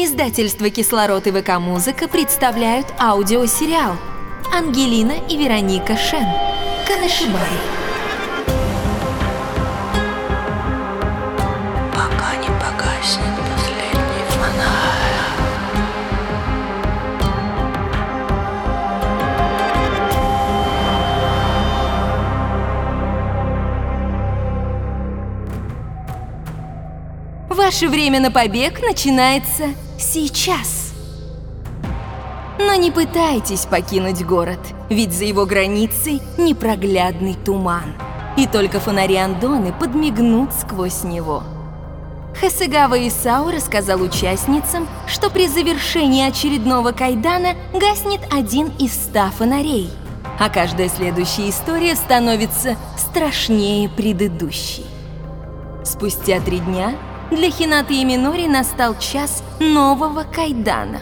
Издательство «Кислород» и ВК-музыка представляют аудиосериал «Ангелина и Вероника Шен. Канашибай». Пока не погаснет последний фонарь. Ваше время на побег начинается сейчас. Но не пытайтесь покинуть город, ведь за его границей непроглядный туман. И только фонари Андоны подмигнут сквозь него. Хасыгава Исау рассказал участницам, что при завершении очередного кайдана гаснет один из ста фонарей, а каждая следующая история становится страшнее предыдущей. Спустя три дня для Хинаты и Минори настал час нового кайдана.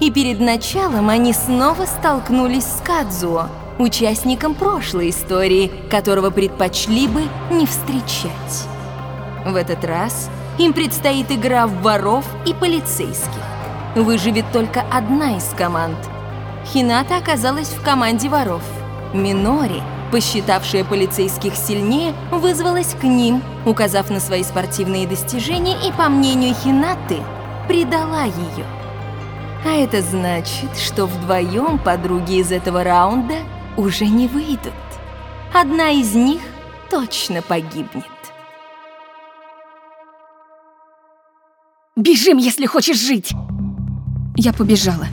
И перед началом они снова столкнулись с Кадзуо, участником прошлой истории, которого предпочли бы не встречать. В этот раз им предстоит игра в воров и полицейских. Выживет только одна из команд. Хината оказалась в команде воров. Минори, посчитавшая полицейских сильнее, вызвалась к ним, указав на свои спортивные достижения и, по мнению Хинаты, предала ее. А это значит, что вдвоем подруги из этого раунда уже не выйдут. Одна из них точно погибнет. Бежим, если хочешь жить! Я побежала.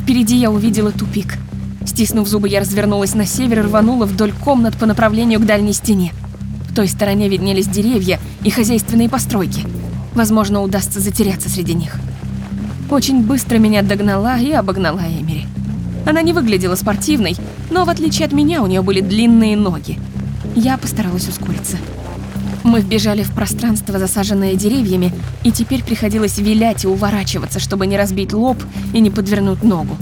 Впереди я увидела тупик. Стиснув зубы, я развернулась на север и рванула вдоль комнат по направлению к дальней стене. В той стороне виднелись деревья и хозяйственные постройки. Возможно, удастся затеряться среди них. Очень быстро меня догнала и обогнала Эмери. Она не выглядела спортивной, но в отличие от меня у нее были длинные ноги. Я постаралась ускориться. Мы вбежали в пространство, засаженное деревьями, и теперь приходилось вилять и уворачиваться, чтобы не разбить лоб и не подвернуть ногу.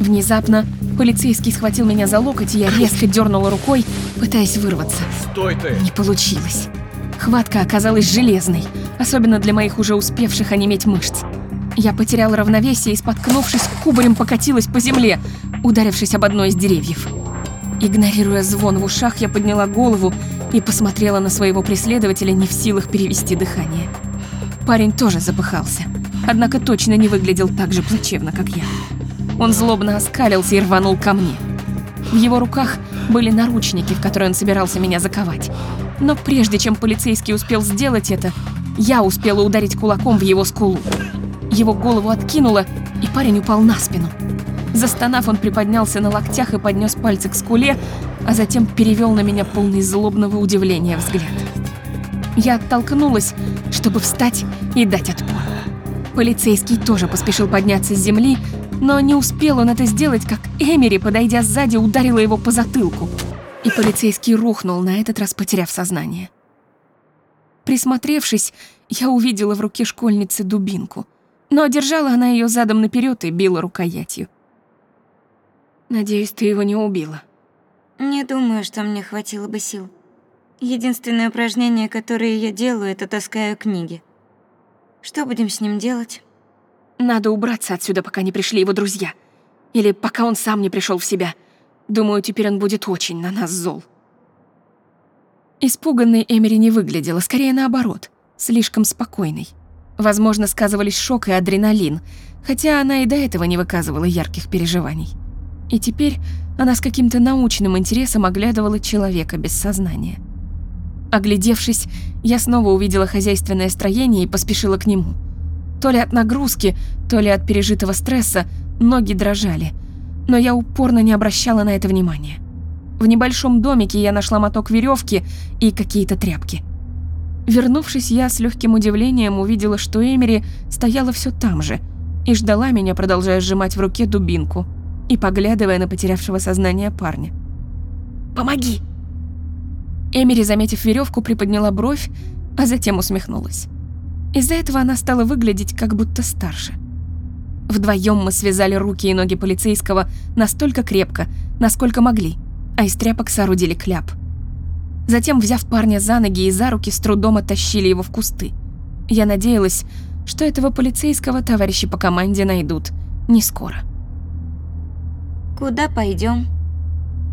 Внезапно полицейский схватил меня за локоть, и я резко дернула рукой, пытаясь вырваться. Стой ты! Не получилось. Хватка оказалась железной, особенно для моих уже успевших онеметь мышц. Я потеряла равновесие и, споткнувшись, кубарем покатилась по земле, ударившись об одно из деревьев. Игнорируя звон в ушах, я подняла голову и посмотрела на своего преследователя, не в силах перевести дыхание. Парень тоже запыхался, однако точно не выглядел так же плачевно, как я. Он злобно оскалился и рванул ко мне. В его руках были наручники, в которые он собирался меня заковать. Но прежде чем полицейский успел сделать это, я успела ударить кулаком в его скулу. Его голову откинуло, и парень упал на спину. Застонав, он приподнялся на локтях и поднес пальцы к скуле, а затем перевел на меня полный злобного удивления взгляд. Я оттолкнулась, чтобы встать и дать отпор. Полицейский тоже поспешил подняться с земли, но не успел он это сделать, как Эмери, подойдя сзади, ударила его по затылку. И полицейский рухнул, на этот раз потеряв сознание. Присмотревшись, я увидела в руке школьницы дубинку, но держала она ее задом наперед и била рукоятью. «Надеюсь, ты его не убила». Не думаю, что мне хватило бы сил. Единственное упражнение, которое я делаю, это таскаю книги. Что будем с ним делать? Надо убраться отсюда, пока не пришли его друзья. Или пока он сам не пришел в себя. Думаю, теперь он будет очень на нас зол. Испуганной Эмери не выглядела, скорее наоборот, слишком спокойной. Возможно, сказывались шок и адреналин, хотя она и до этого не выказывала ярких переживаний. И теперь она с каким-то научным интересом оглядывала человека без сознания. Оглядевшись, я снова увидела хозяйственное строение и поспешила к нему. То ли от нагрузки, то ли от пережитого стресса ноги дрожали, но я упорно не обращала на это внимания. В небольшом домике я нашла моток веревки и какие-то тряпки. Вернувшись, я с легким удивлением увидела, что Эмери стояла все там же и ждала меня, продолжая сжимать в руке дубинку и поглядывая на потерявшего сознание парня. «Помоги!» Эмери, заметив веревку, приподняла бровь, а затем усмехнулась. Из-за этого она стала выглядеть как будто старше. Вдвоем мы связали руки и ноги полицейского настолько крепко, насколько могли, а из тряпок соорудили кляп. Затем, взяв парня за ноги и за руки, с трудом оттащили его в кусты. Я надеялась, что этого полицейского товарищи по команде найдут не скоро. Куда пойдем?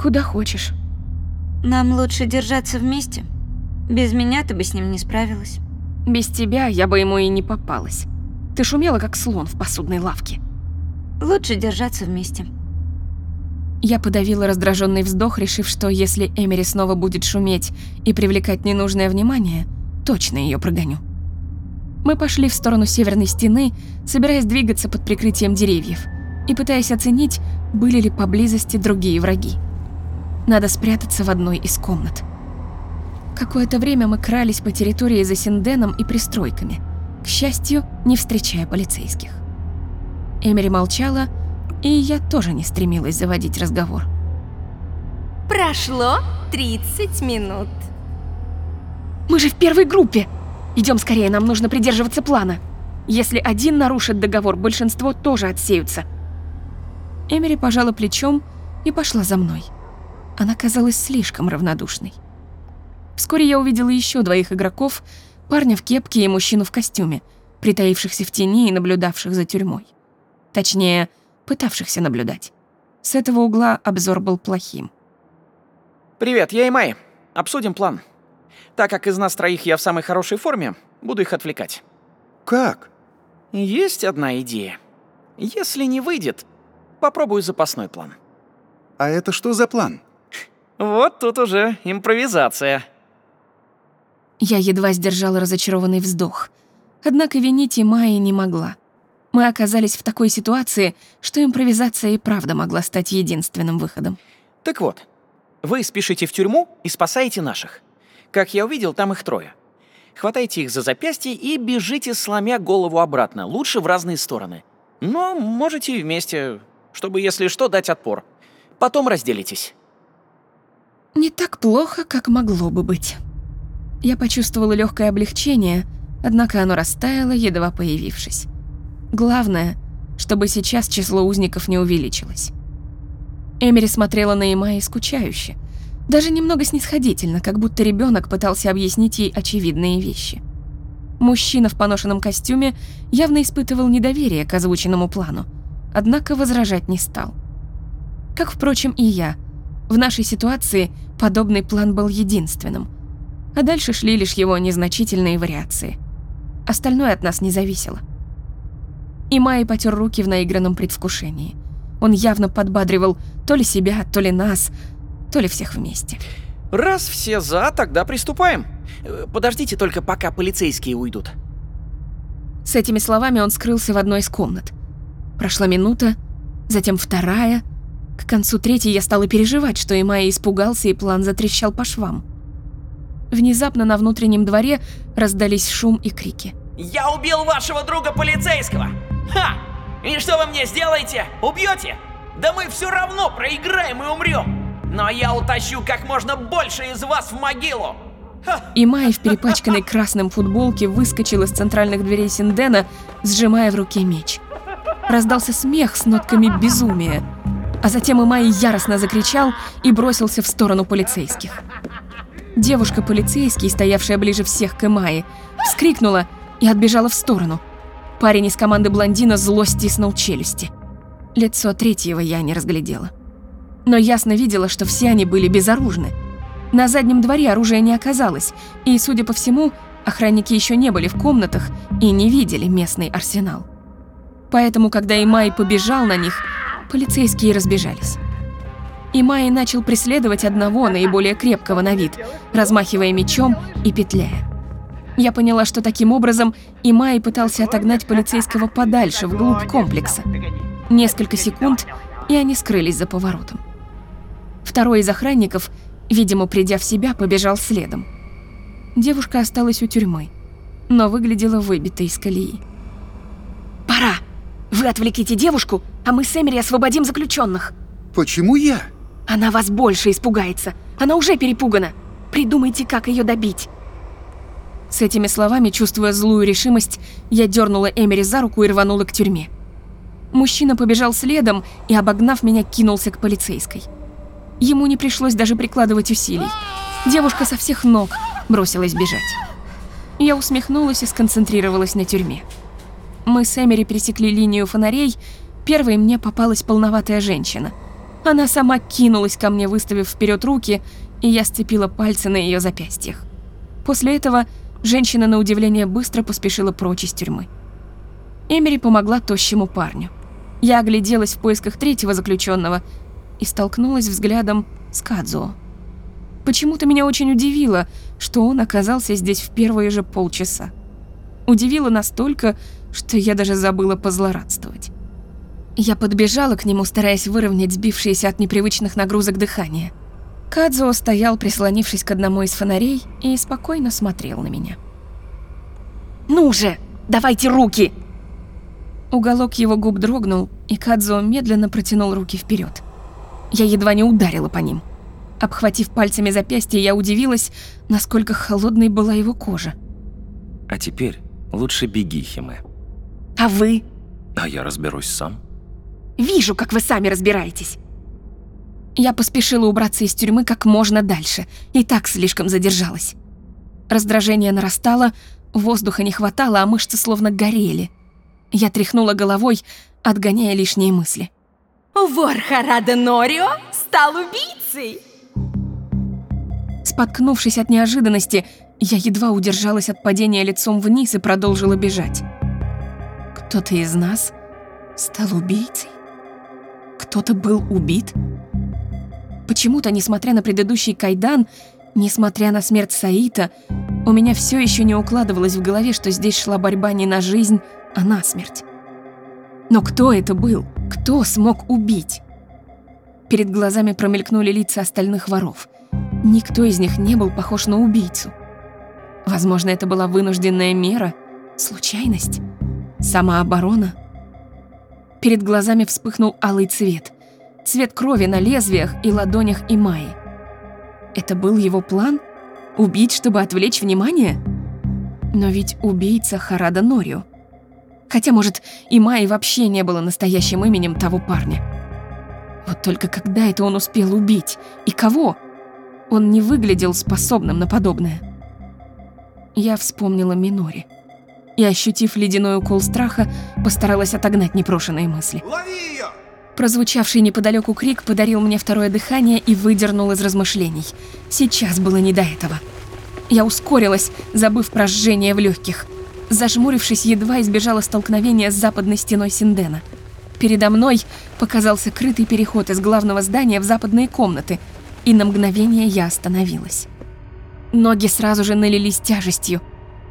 Куда хочешь. Нам лучше держаться вместе. Без меня ты бы с ним не справилась. Без тебя я бы ему и не попалась. Ты шумела, как слон в посудной лавке. Лучше держаться вместе. Я подавила раздраженный вздох, решив, что если Эмери снова будет шуметь и привлекать ненужное внимание, точно ее прогоню. Мы пошли в сторону северной стены, собираясь двигаться под прикрытием деревьев и пытаясь оценить, были ли поблизости другие враги. Надо спрятаться в одной из комнат. Какое-то время мы крались по территории за Синденом и пристройками, к счастью, не встречая полицейских. Эмери молчала, и я тоже не стремилась заводить разговор. Прошло 30 минут. Мы же в первой группе! Идем скорее, нам нужно придерживаться плана. Если один нарушит договор, большинство тоже отсеются. Эмери пожала плечом и пошла за мной. Она казалась слишком равнодушной. Вскоре я увидела еще двоих игроков, парня в кепке и мужчину в костюме, притаившихся в тени и наблюдавших за тюрьмой. Точнее, пытавшихся наблюдать. С этого угла обзор был плохим. Привет, я Имай. Обсудим план. Так как из нас троих я в самой хорошей форме, буду их отвлекать. Как? Есть одна идея. Если не выйдет, попробую запасной план. А это что за план? Вот тут уже импровизация. Я едва сдержала разочарованный вздох. Однако винить и Майи не могла. Мы оказались в такой ситуации, что импровизация и правда могла стать единственным выходом. Так вот, вы спешите в тюрьму и спасаете наших. Как я увидел, там их трое. Хватайте их за запястье и бежите, сломя голову обратно, лучше в разные стороны. Но можете и вместе, чтобы, если что, дать отпор. Потом разделитесь. Не так плохо, как могло бы быть. Я почувствовала легкое облегчение, однако оно растаяло, едва появившись. Главное, чтобы сейчас число узников не увеличилось. Эмери смотрела на Имаи скучающе, даже немного снисходительно, как будто ребенок пытался объяснить ей очевидные вещи. Мужчина в поношенном костюме явно испытывал недоверие к озвученному плану, однако возражать не стал. Как, впрочем, и я. В нашей ситуации подобный план был единственным, а дальше шли лишь его незначительные вариации. Остальное от нас не зависело. И Майи потер руки в наигранном предвкушении. Он явно подбадривал то ли себя, то ли нас, то ли всех вместе. Раз все за, тогда приступаем. Подождите только, пока полицейские уйдут. С этими словами он скрылся в одной из комнат. Прошла минута, затем вторая. К концу третьей я стала переживать, что Имая испугался и план затрещал по швам. Внезапно на внутреннем дворе раздались шум и крики. Я убил вашего друга полицейского! Ха! И что вы мне сделаете? Убьете? Да мы все равно проиграем и умрем! Но я утащу как можно больше из вас в могилу! Имай в перепачканной красным футболке выскочил из центральных дверей Синдена, сжимая в руке меч. Раздался смех с нотками безумия, а затем Имай яростно закричал и бросился в сторону полицейских. Девушка-полицейский, стоявшая ближе всех к Имае, вскрикнула и отбежала в сторону. Парень из команды блондина зло стиснул челюсти. Лицо третьего я не разглядела. Но ясно видела, что все они были безоружны. На заднем дворе оружия не оказалось, и, судя по всему, охранники еще не были в комнатах и не видели местный арсенал. Поэтому, когда Имай побежал на них, полицейские разбежались. Имай начал преследовать одного наиболее крепкого на вид, размахивая мечом и петляя. Я поняла, что таким образом Имай пытался отогнать полицейского подальше, вглубь комплекса. Несколько секунд, и они скрылись за поворотом. Второй из охранников, видимо, придя в себя, побежал следом. Девушка осталась у тюрьмы, но выглядела выбитой из колеи. «Пора! Вы отвлеките девушку, а мы с Эмери освободим заключенных. Почему я? Она вас больше испугается. Она уже перепугана. Придумайте, как ее добить». С этими словами, чувствуя злую решимость, я дернула Эмери за руку и рванула к тюрьме. Мужчина побежал следом и, обогнав меня, кинулся к полицейской. Ему не пришлось даже прикладывать усилий. Девушка со всех ног бросилась бежать. Я усмехнулась и сконцентрировалась на тюрьме. Мы с Эмери пересекли линию фонарей, первой мне попалась полноватая женщина. Она сама кинулась ко мне, выставив вперед руки, и я сцепила пальцы на ее запястьях. После этого женщина, на удивление, быстро поспешила прочь из тюрьмы. Эмери помогла тощему парню. Я огляделась в поисках третьего заключенного и столкнулась взглядом с Кадзуо. Почему-то меня очень удивило, что он оказался здесь в первые же полчаса. Удивило настолько, что я даже забыла позлорадствовать. Я подбежала к нему, стараясь выровнять сбившееся от непривычных нагрузок дыхание. Кадзуо стоял, прислонившись к одному из фонарей, и спокойно смотрел на меня. «Ну же, давайте руки!» Уголок его губ дрогнул, и Кадзуо медленно протянул руки вперед. Я едва не ударила по ним. Обхватив пальцами запястье, я удивилась, насколько холодной была его кожа. А теперь лучше беги, Химе. «А вы?» А я разберусь сам. Вижу, как вы сами разбираетесь. Я поспешила убраться из тюрьмы как можно дальше, и так слишком задержалась. Раздражение нарастало, воздуха не хватало, а мышцы словно горели. Я тряхнула головой, отгоняя лишние мысли. Вор Харада Норио стал убийцей. Споткнувшись от неожиданности, я едва удержалась от падения лицом вниз и продолжила бежать. Кто-то из нас стал убийцей? Кто-то был убит? Почему-то, несмотря на предыдущий кайдан, несмотря на смерть Саита, у меня все еще не укладывалось в голове, что здесь шла борьба не на жизнь, а на смерть. Но кто это был? Кто смог убить? Перед глазами промелькнули лица остальных воров. Никто из них не был похож на убийцу. Возможно, это была вынужденная мера, случайность, самооборона. Перед глазами вспыхнул алый цвет. Цвет крови на лезвиях и ладонях Имаи. Это был его план? Убить, чтобы отвлечь внимание? Но ведь убийца Харада Норио. Хотя, может, Имаи вообще не было настоящим именем того парня. Вот только когда это он успел убить? И кого? Он не выглядел способным на подобное. Я вспомнила Минори. И, ощутив ледяной укол страха, постаралась отогнать непрошенные мысли. Лови ее! Прозвучавший неподалеку крик подарил мне второе дыхание и выдернул из размышлений. Сейчас было не до этого. Я ускорилась, забыв про жжение в легких. Зажмурившись, едва избежала столкновения с западной стеной Синдена. Передо мной показался крытый переход из главного здания в западные комнаты, и на мгновение я остановилась. Ноги сразу же налились тяжестью.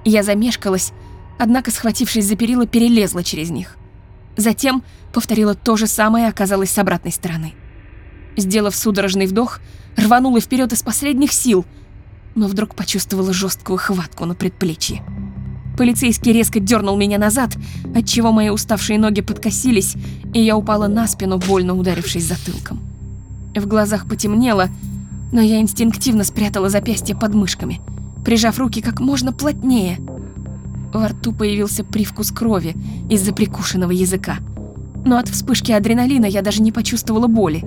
Я замешкалась, однако, схватившись за перила, перелезла через них. Затем повторила то же самое и оказалась с обратной стороны. Сделав судорожный вдох, рванула вперед из последних сил, но вдруг почувствовала жесткую хватку на предплечье. Полицейский резко дернул меня назад, отчего мои уставшие ноги подкосились, и я упала на спину, больно ударившись затылком. В глазах потемнело, но я инстинктивно спрятала запястье под мышками, прижав руки как можно плотнее. Во рту появился привкус крови из-за прикушенного языка, но от вспышки адреналина я даже не почувствовала боли.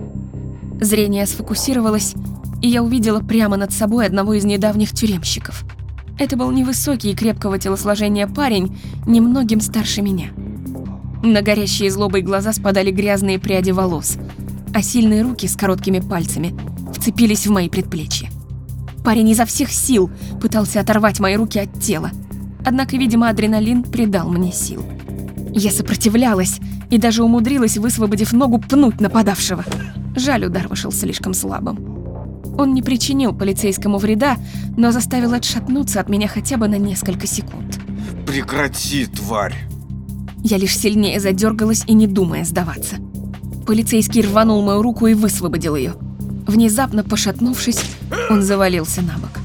Зрение сфокусировалось, и я увидела прямо над собой одного из недавних тюремщиков. Это был невысокий и крепкого телосложения парень, немногим старше меня. На горящие злобой глаза спадали грязные пряди волос, а сильные руки с короткими пальцами вцепились в мои предплечья. Парень изо всех сил пытался оторвать мои руки от тела, однако, видимо, адреналин придал мне сил. Я сопротивлялась и даже умудрилась, высвободив ногу, пнуть нападавшего. Жаль, удар вышел слишком слабым. Он не причинил полицейскому вреда, но заставил отшатнуться от меня хотя бы на несколько секунд. Прекрати, тварь! Я лишь сильнее задергалась и не думая сдаваться. Полицейский рванул мою руку и высвободил ее. Внезапно пошатнувшись, он завалился на бок.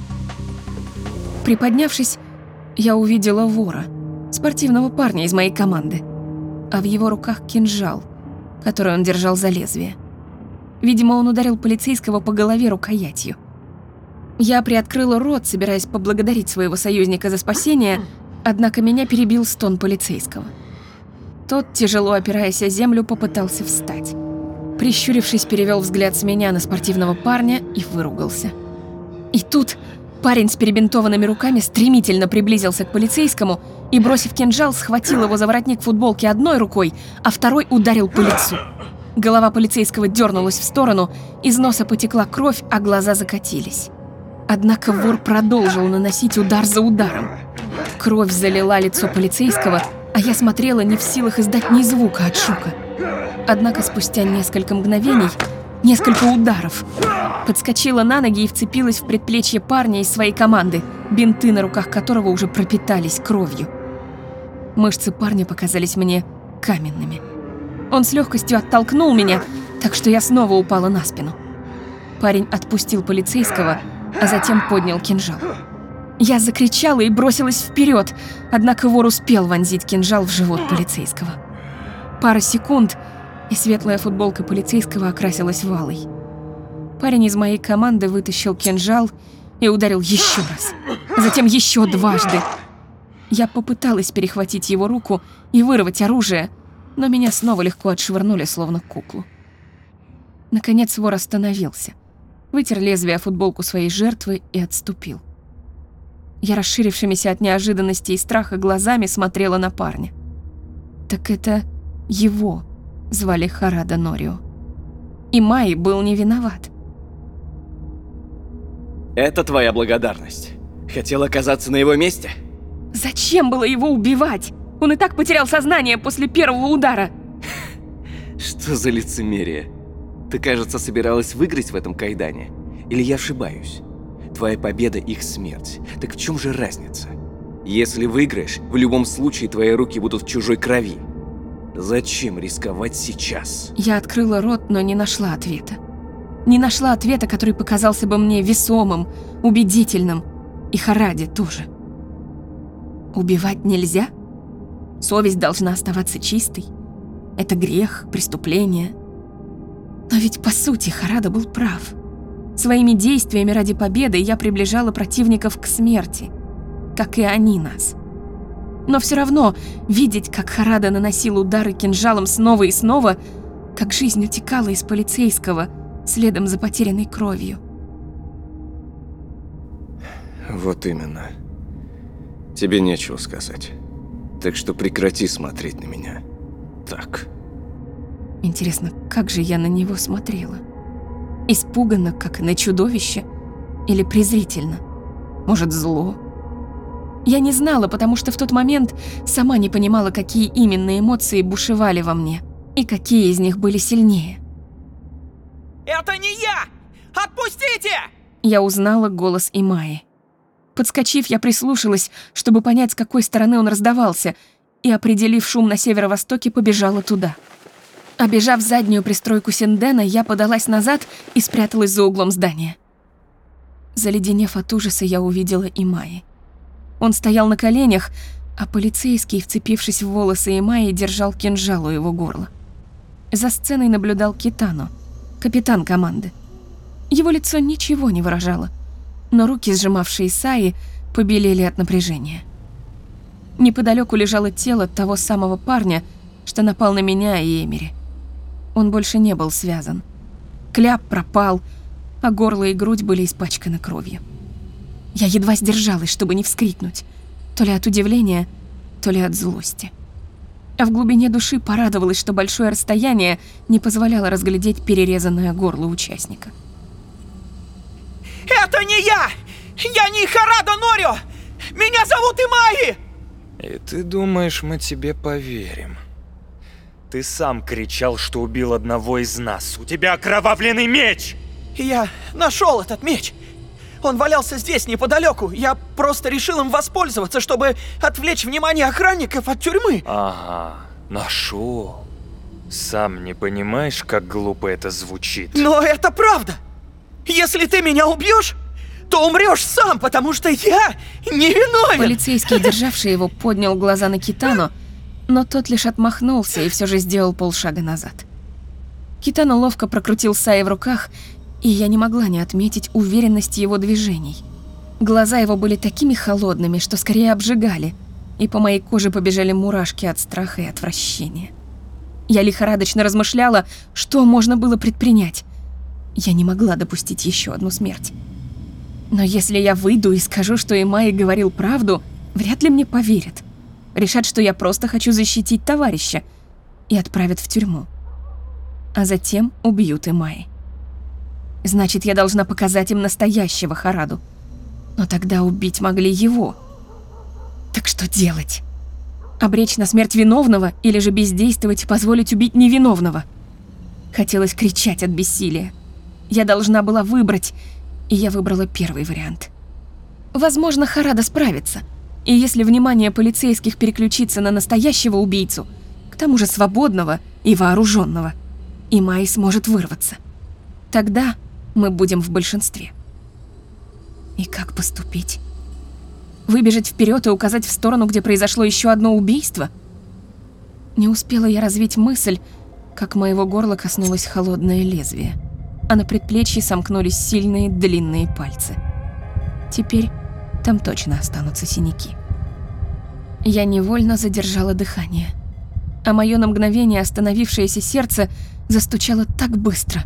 Приподнявшись, я увидела вора, спортивного парня из моей команды, а в его руках кинжал, который он держал за лезвие. Видимо, он ударил полицейского по голове рукоятью. Я приоткрыла рот, собираясь поблагодарить своего союзника за спасение, однако меня перебил стон полицейского. Тот, тяжело опираясь о землю, попытался встать. Прищурившись, перевел взгляд с меня на спортивного парня и выругался. И тут Парень с перебинтованными руками стремительно приблизился к полицейскому и, бросив кинжал, схватил его за воротник футболки одной рукой, а второй ударил по лицу. Голова полицейского дернулась в сторону, из носа потекла кровь, а глаза закатились. Однако вор продолжил наносить удар за ударом. Кровь залила лицо полицейского, а я смотрела не в силах издать ни звука от шока. Однако спустя несколько мгновений, несколько ударов, подскочила на ноги и вцепилась в предплечье парня из своей команды, бинты на руках которого уже пропитались кровью. Мышцы парня показались мне каменными. Он с легкостью оттолкнул меня, так что я снова упала на спину. Парень отпустил полицейского, а затем поднял кинжал. Я закричала и бросилась вперед, однако вор успел вонзить кинжал в живот полицейского. Пара секунд, и светлая футболка полицейского окрасилась валой. Парень из моей команды вытащил кинжал и ударил еще раз, затем еще дважды. Я попыталась перехватить его руку и вырвать оружие, но меня снова легко отшвырнули, словно куклу. Наконец вор остановился, вытер лезвие футболку своей жертвы и отступил. Я расширившимися от неожиданности и страха глазами смотрела на парня. Так это его звали Харада Норио. И Май был не виноват. Это твоя благодарность. Хотел оказаться на его месте? Зачем было его убивать? Он и так потерял сознание после первого удара. Что за лицемерие? Ты, кажется, собиралась выиграть в этом кайдане? Или я ошибаюсь? Твоя победа – их смерть. Так в чем же разница? Если выиграешь, в любом случае твои руки будут в чужой крови. Зачем рисковать сейчас? Я открыла рот, но не нашла ответа. Не нашла ответа, который показался бы мне весомым, убедительным. И Хараде тоже. Убивать нельзя? Совесть должна оставаться чистой. Это грех, преступление. Но ведь по сути Харада был прав. Своими действиями ради победы я приближала противников к смерти, как и они нас. Но все равно видеть, как Харада наносил удары кинжалом снова и снова, как жизнь утекала из полицейского, следом за потерянной кровью. Вот именно. Тебе нечего сказать. Так что прекрати смотреть на меня. Так. Интересно, как же я на него смотрела? Испуганно, как на чудовище? Или презрительно? Может, зло? Я не знала, потому что в тот момент сама не понимала, какие именно эмоции бушевали во мне, и какие из них были сильнее. Это не я! Отпустите! Я узнала голос Имаи. Подскочив, я прислушалась, чтобы понять, с какой стороны он раздавался, и, определив шум на северо-востоке, побежала туда. Обежав заднюю пристройку Синдена, я подалась назад и спряталась за углом здания. Заледенев от ужаса, я увидела Имаи. Он стоял на коленях, а полицейский, вцепившись в волосы Имаи, держал кинжал у его горла. За сценой наблюдал Китано, капитан команды. Его лицо ничего не выражало, но руки, сжимавшие Саи, побелели от напряжения. Неподалеку лежало тело того самого парня, что напал на меня и Эмери. Он больше не был связан. Кляп пропал, а горло и грудь были испачканы кровью. Я едва сдержалась, чтобы не вскрикнуть, то ли от удивления, то ли от злости. А в глубине души порадовалась, что большое расстояние не позволяло разглядеть перерезанное горло участника. Это не я! Я не Харадо Норио! Меня зовут Имаи! И ты думаешь, мы тебе поверим? Ты сам кричал, что убил одного из нас. У тебя окровавленный меч! Я нашел этот меч. Он валялся здесь, неподалеку. Я просто решил им воспользоваться, чтобы отвлечь внимание охранников от тюрьмы. Ага, нашел. Сам не понимаешь, как глупо это звучит. Но это правда. Если ты меня убьешь, то умрешь сам, потому что я не виновен. Полицейский, державший его, поднял глаза на Китану, но тот лишь отмахнулся и все же сделал полшага назад. Китано ловко прокрутил Саи в руках, и я не могла не отметить уверенность его движений. Глаза его были такими холодными, что скорее обжигали, и по моей коже побежали мурашки от страха и отвращения. Я лихорадочно размышляла, что можно было предпринять. Я не могла допустить еще одну смерть. Но если я выйду и скажу, что Имай говорил правду, вряд ли мне поверят. Решат, что я просто хочу защитить товарища и отправят в тюрьму. А затем убьют Имай. Значит, я должна показать им настоящего Хараду. Но тогда убить могли его. Так что делать? Обречь на смерть виновного или же бездействовать и позволить убить невиновного? Хотелось кричать от бессилия. Я должна была выбрать, и я выбрала первый вариант. Возможно, Харада справится. И если внимание полицейских переключится на настоящего убийцу, к тому же свободного и вооруженного, и Май сможет вырваться. Тогда мы будем в большинстве. И как поступить? Выбежать вперед и указать в сторону, где произошло еще одно убийство? Не успела я развить мысль, как моего горла коснулось холодное лезвие, а на предплечье сомкнулись сильные длинные пальцы. Теперь там точно останутся синяки. Я невольно задержала дыхание, а мое на мгновение остановившееся сердце застучало так быстро,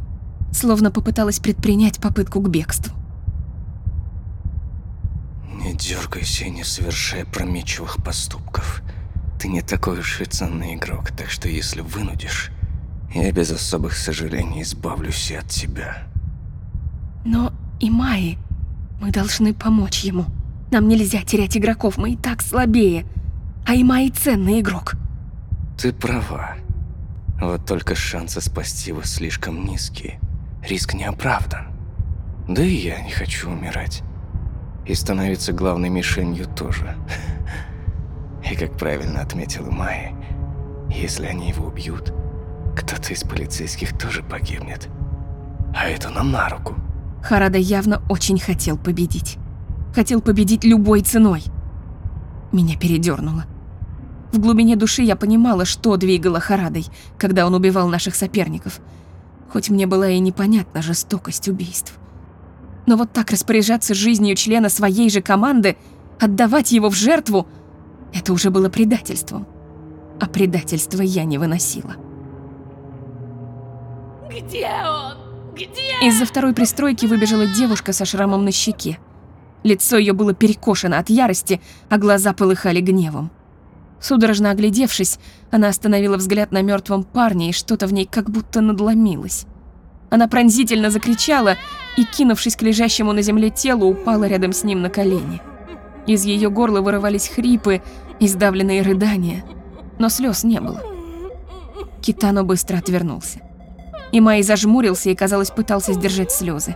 словно попыталась предпринять попытку к бегству. Не дергайся и не совершай прометчивых поступков. Ты не такой уж и ценный игрок, так что если вынудишь, я без особых сожалений избавлюсь и от тебя. Но и Майи, мы должны помочь ему. Нам нельзя терять игроков, мы и так слабее. А и Майи ценный игрок. Ты права. Вот только шансы спасти его слишком низкие. Риск не оправдан. Да и я не хочу умирать. И становиться главной мишенью тоже. И как правильно отметила Майя, если они его убьют, кто-то из полицейских тоже погибнет. А это нам на руку. Харада явно очень хотел победить. Хотел победить любой ценой. Меня передернуло. В глубине души я понимала, что двигало Харадой, когда он убивал наших соперников. Хоть мне была и непонятна жестокость убийств. Но вот так распоряжаться жизнью члена своей же команды, отдавать его в жертву, это уже было предательством. А предательство я не выносила. Где он? Где? Из-за второй пристройки выбежала девушка со шрамом на щеке. Лицо ее было перекошено от ярости, а глаза полыхали гневом. Судорожно оглядевшись, она остановила взгляд на мертвом парне, и что-то в ней как будто надломилось. Она пронзительно закричала и, кинувшись к лежащему на земле телу, упала рядом с ним на колени. Из ее горла вырывались хрипы и сдавленные рыдания, но слез не было. Китано быстро отвернулся. И Май зажмурился и, казалось, пытался сдержать слезы.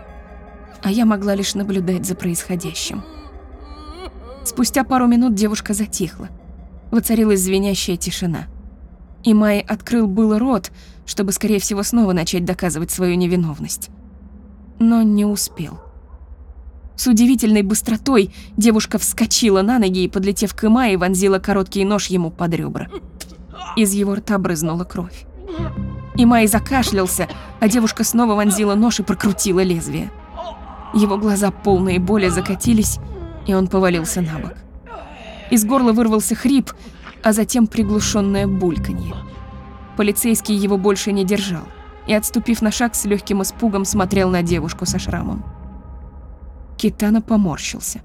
А я могла лишь наблюдать за происходящим. Спустя пару минут девушка затихла. Воцарилась звенящая тишина. И Май открыл было рот, чтобы, скорее всего, снова начать доказывать свою невиновность. Но не успел. С удивительной быстротой девушка вскочила на ноги и, подлетев к Имае, вонзила короткий нож ему под ребра. Из его рта брызнула кровь. Имай закашлялся, а девушка снова вонзила нож и прокрутила лезвие. Его глаза полные боли закатились, и он повалился на бок. Из горла вырвался хрип, а затем приглушенное бульканье. Полицейский его больше не держал и, отступив на шаг, с легким испугом смотрел на девушку со шрамом. Китана поморщился.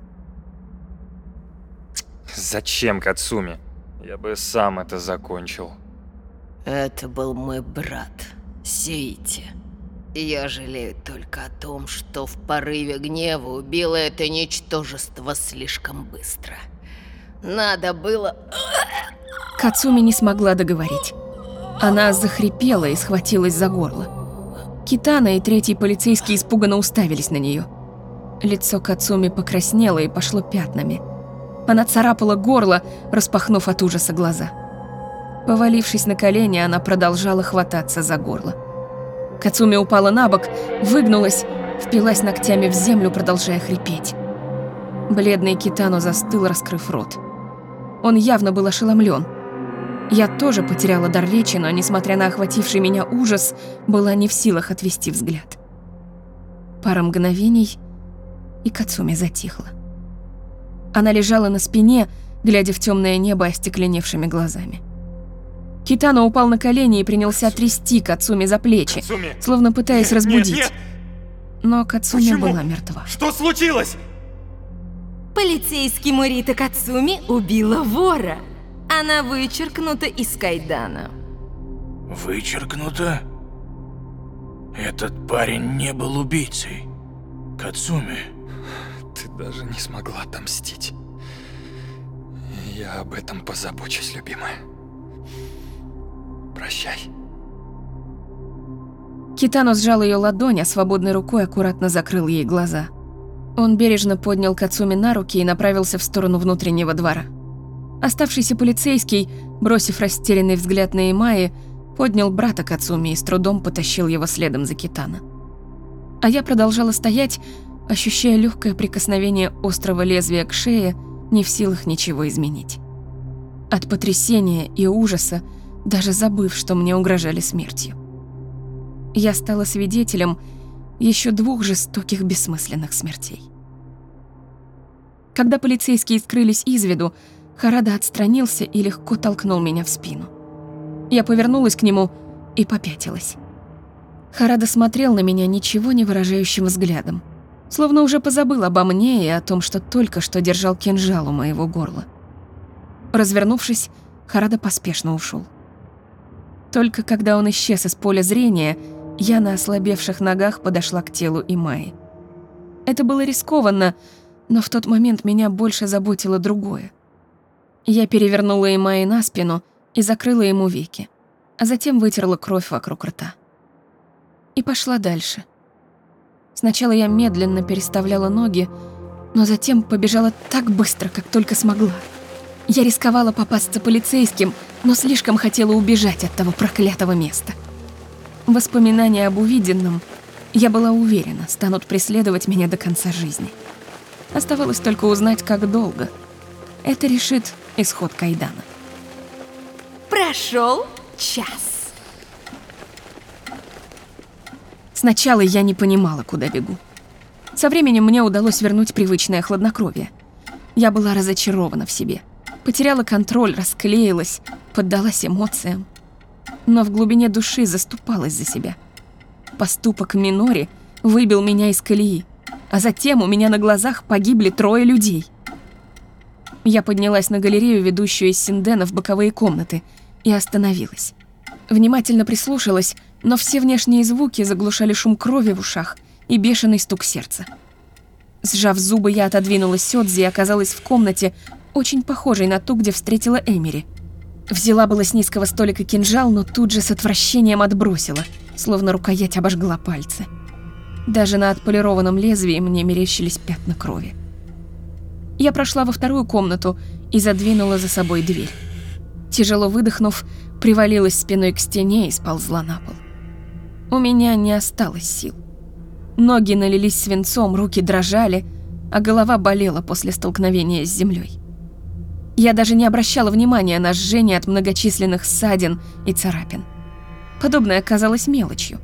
Зачем Кацуми? Я бы сам это закончил. Это был мой брат, Сейти. Я жалею только о том, что в порыве гнева убила это ничтожество слишком быстро. Надо было... Кацуми не смогла договорить. Она захрипела и схватилась за горло. Китана и третий полицейский испуганно уставились на нее. Лицо Кацуми покраснело и пошло пятнами. Она царапала горло, распахнув от ужаса глаза. Повалившись на колени, она продолжала хвататься за горло. Кацуми упала на бок, выгнулась, впилась ногтями в землю, продолжая хрипеть. Бледный Китану застыл, раскрыв рот. Он явно был ошеломлен. Я тоже потеряла дар речи, но, несмотря на охвативший меня ужас, была не в силах отвести взгляд. Пара мгновений, и Кацуми затихла. Она лежала на спине, глядя в темное небо остекленевшими глазами. Китано упал на колени и принялся трясти Кацуми за плечи, Кацуми! словно пытаясь Нет, разбудить. нет, нет! Но Кацуми Почему? была мертва. Что случилось? Полицейский Морита Кацуми убила вора. Она вычеркнута из Кайдана. Вычеркнуто? Этот парень не был убийцей. Кацуми. Ты даже не смогла отомстить. Я об этом позабочусь, любимая. Прощай. Китано сжал ее ладонь, а свободной рукой аккуратно закрыл ей глаза. Он бережно поднял Кацуми на руки и направился в сторону внутреннего двора. Оставшийся полицейский, бросив растерянный взгляд на Имаи, поднял брата Кацуми и с трудом потащил его следом за Китана. А я продолжала стоять, ощущая легкое прикосновение острого лезвия к шее, не в силах ничего изменить. От потрясения и ужаса, даже забыв, что мне угрожали смертью. Я стала свидетелем еще двух жестоких бессмысленных смертей. Когда полицейские скрылись из виду, Харада отстранился и легко толкнул меня в спину. Я повернулась к нему и попятилась. Харада смотрел на меня ничего не выражающим взглядом, словно уже позабыл обо мне и о том, что только что держал кинжал у моего горла. Развернувшись, Харада поспешно ушел. Только когда он исчез из поля зрения, я на ослабевших ногах подошла к телу Имаи. Это было рискованно, но в тот момент меня больше заботило другое. Я перевернула Имаи на спину и закрыла ему веки, а затем вытерла кровь вокруг рта. И пошла дальше. Сначала я медленно переставляла ноги, но затем побежала так быстро, как только смогла. Я рисковала попасться полицейским, но слишком хотела убежать от того проклятого места. Воспоминания об увиденном, я была уверена, станут преследовать меня до конца жизни. Оставалось только узнать, как долго. Это решит исход Кайдана. Прошел час. Сначала я не понимала, куда бегу. Со временем мне удалось вернуть привычное хладнокровие. Я была разочарована в себе. Потеряла контроль, расклеилась, поддалась эмоциям. Но в глубине души заступалась за себя. Поступок Минори выбил меня из колеи, а затем у меня на глазах погибли трое людей. Я поднялась на галерею, ведущую из Синдена в боковые комнаты, и остановилась. Внимательно прислушалась, но все внешние звуки заглушали шум крови в ушах и бешеный стук сердца. Сжав зубы, я отодвинулась Сёдзи и оказалась в комнате, очень похожей на ту, где встретила Эмери. Взяла было с низкого столика кинжал, но тут же с отвращением отбросила, словно рукоять обожгла пальцы. Даже на отполированном лезвии мне мерещились пятна крови. Я прошла во вторую комнату и задвинула за собой дверь. Тяжело выдохнув, привалилась спиной к стене и сползла на пол. У меня не осталось сил. Ноги налились свинцом, руки дрожали, а голова болела после столкновения с землей. Я даже не обращала внимания на жжение от многочисленных ссадин и царапин. Подобное казалось мелочью.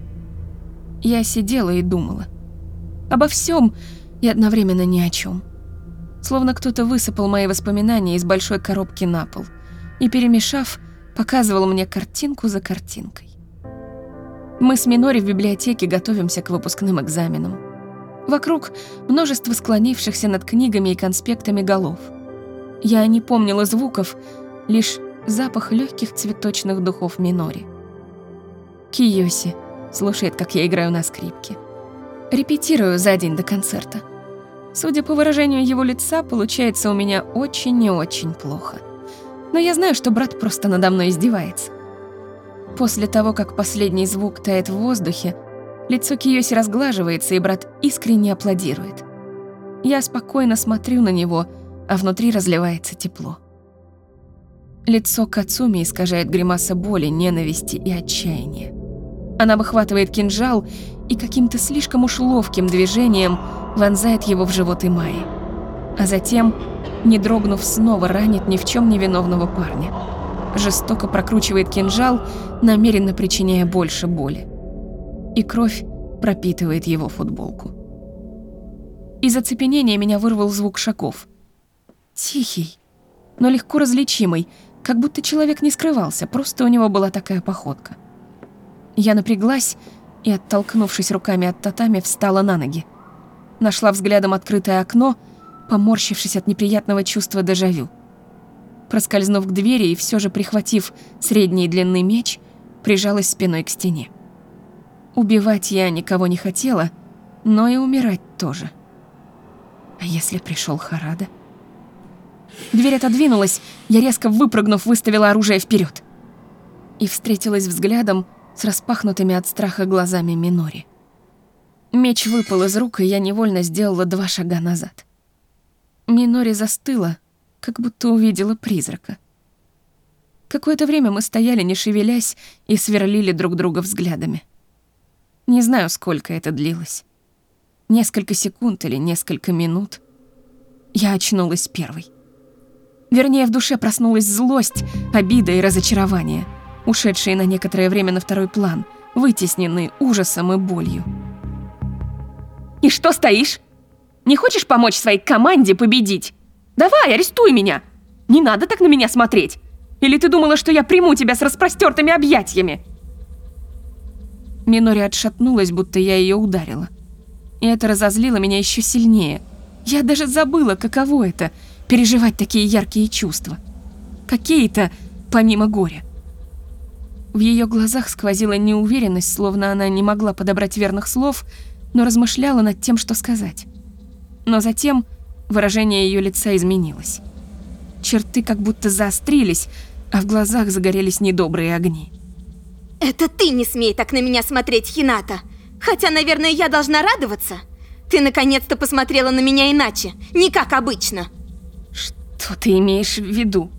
Я сидела и думала. Обо всем и одновременно ни о чем. Словно кто-то высыпал мои воспоминания из большой коробки на пол и, перемешав, показывал мне картинку за картинкой. Мы с Минори в библиотеке готовимся к выпускным экзаменам. Вокруг множество склонившихся над книгами и конспектами голов. Я не помнила звуков, лишь запах легких цветочных духов Минори. Киоси слушает, как я играю на скрипке. Репетирую за день до концерта. Судя по выражению его лица, получается у меня очень и очень плохо. Но я знаю, что брат просто надо мной издевается. После того, как последний звук тает в воздухе, лицо Киоси разглаживается, и брат искренне аплодирует. Я спокойно смотрю на него, а внутри разливается тепло. Лицо Кацуми искажает гримаса боли, ненависти и отчаяния. Она выхватывает кинжал и каким-то слишком уж ловким движением вонзает его в живот Имаи. А затем, не дрогнув, снова ранит ни в чем невиновного парня жестоко прокручивает кинжал, намеренно причиняя больше боли. И кровь пропитывает его футболку. Из оцепенения меня вырвал звук шагов. Тихий, но легко различимый, как будто человек не скрывался, просто у него была такая походка. Я напряглась и, оттолкнувшись руками от татами, встала на ноги. Нашла взглядом открытое окно поморщившись от неприятного чувства дежавю. Проскользнув к двери и все же прихватив средней длины меч, прижалась спиной к стене. Убивать я никого не хотела, но и умирать тоже. А если пришел Харада? Дверь отодвинулась, я резко выпрыгнув, выставила оружие вперед и встретилась взглядом с распахнутыми от страха глазами Минори. Меч выпал из рук, и я невольно сделала два шага назад. Минори застыла, как будто увидела призрака. Какое-то время мы стояли, не шевелясь, и сверлили друг друга взглядами. Не знаю, сколько это длилось. Несколько секунд или несколько минут. Я очнулась первой. Вернее, в душе проснулась злость, обида и разочарование, ушедшие на некоторое время на второй план, вытесненные ужасом и болью. «И что стоишь? Не хочешь помочь своей команде победить? Давай, арестуй меня! Не надо так на меня смотреть! Или ты думала, что я приму тебя с распростертыми объятиями?» Минори отшатнулась, будто я ее ударила. И это разозлило меня еще сильнее. Я даже забыла, каково это — переживать такие яркие чувства. Какие-то, помимо горя. В ее глазах сквозила неуверенность, словно она не могла подобрать верных слов, но размышляла над тем, что сказать. Но затем выражение ее лица изменилось. Черты как будто заострились, а в глазах загорелись недобрые огни. Это ты не смей так на меня смотреть, Хината. Хотя, наверное, я должна радоваться. Ты наконец-то посмотрела на меня иначе, не как обычно. Что ты имеешь в виду?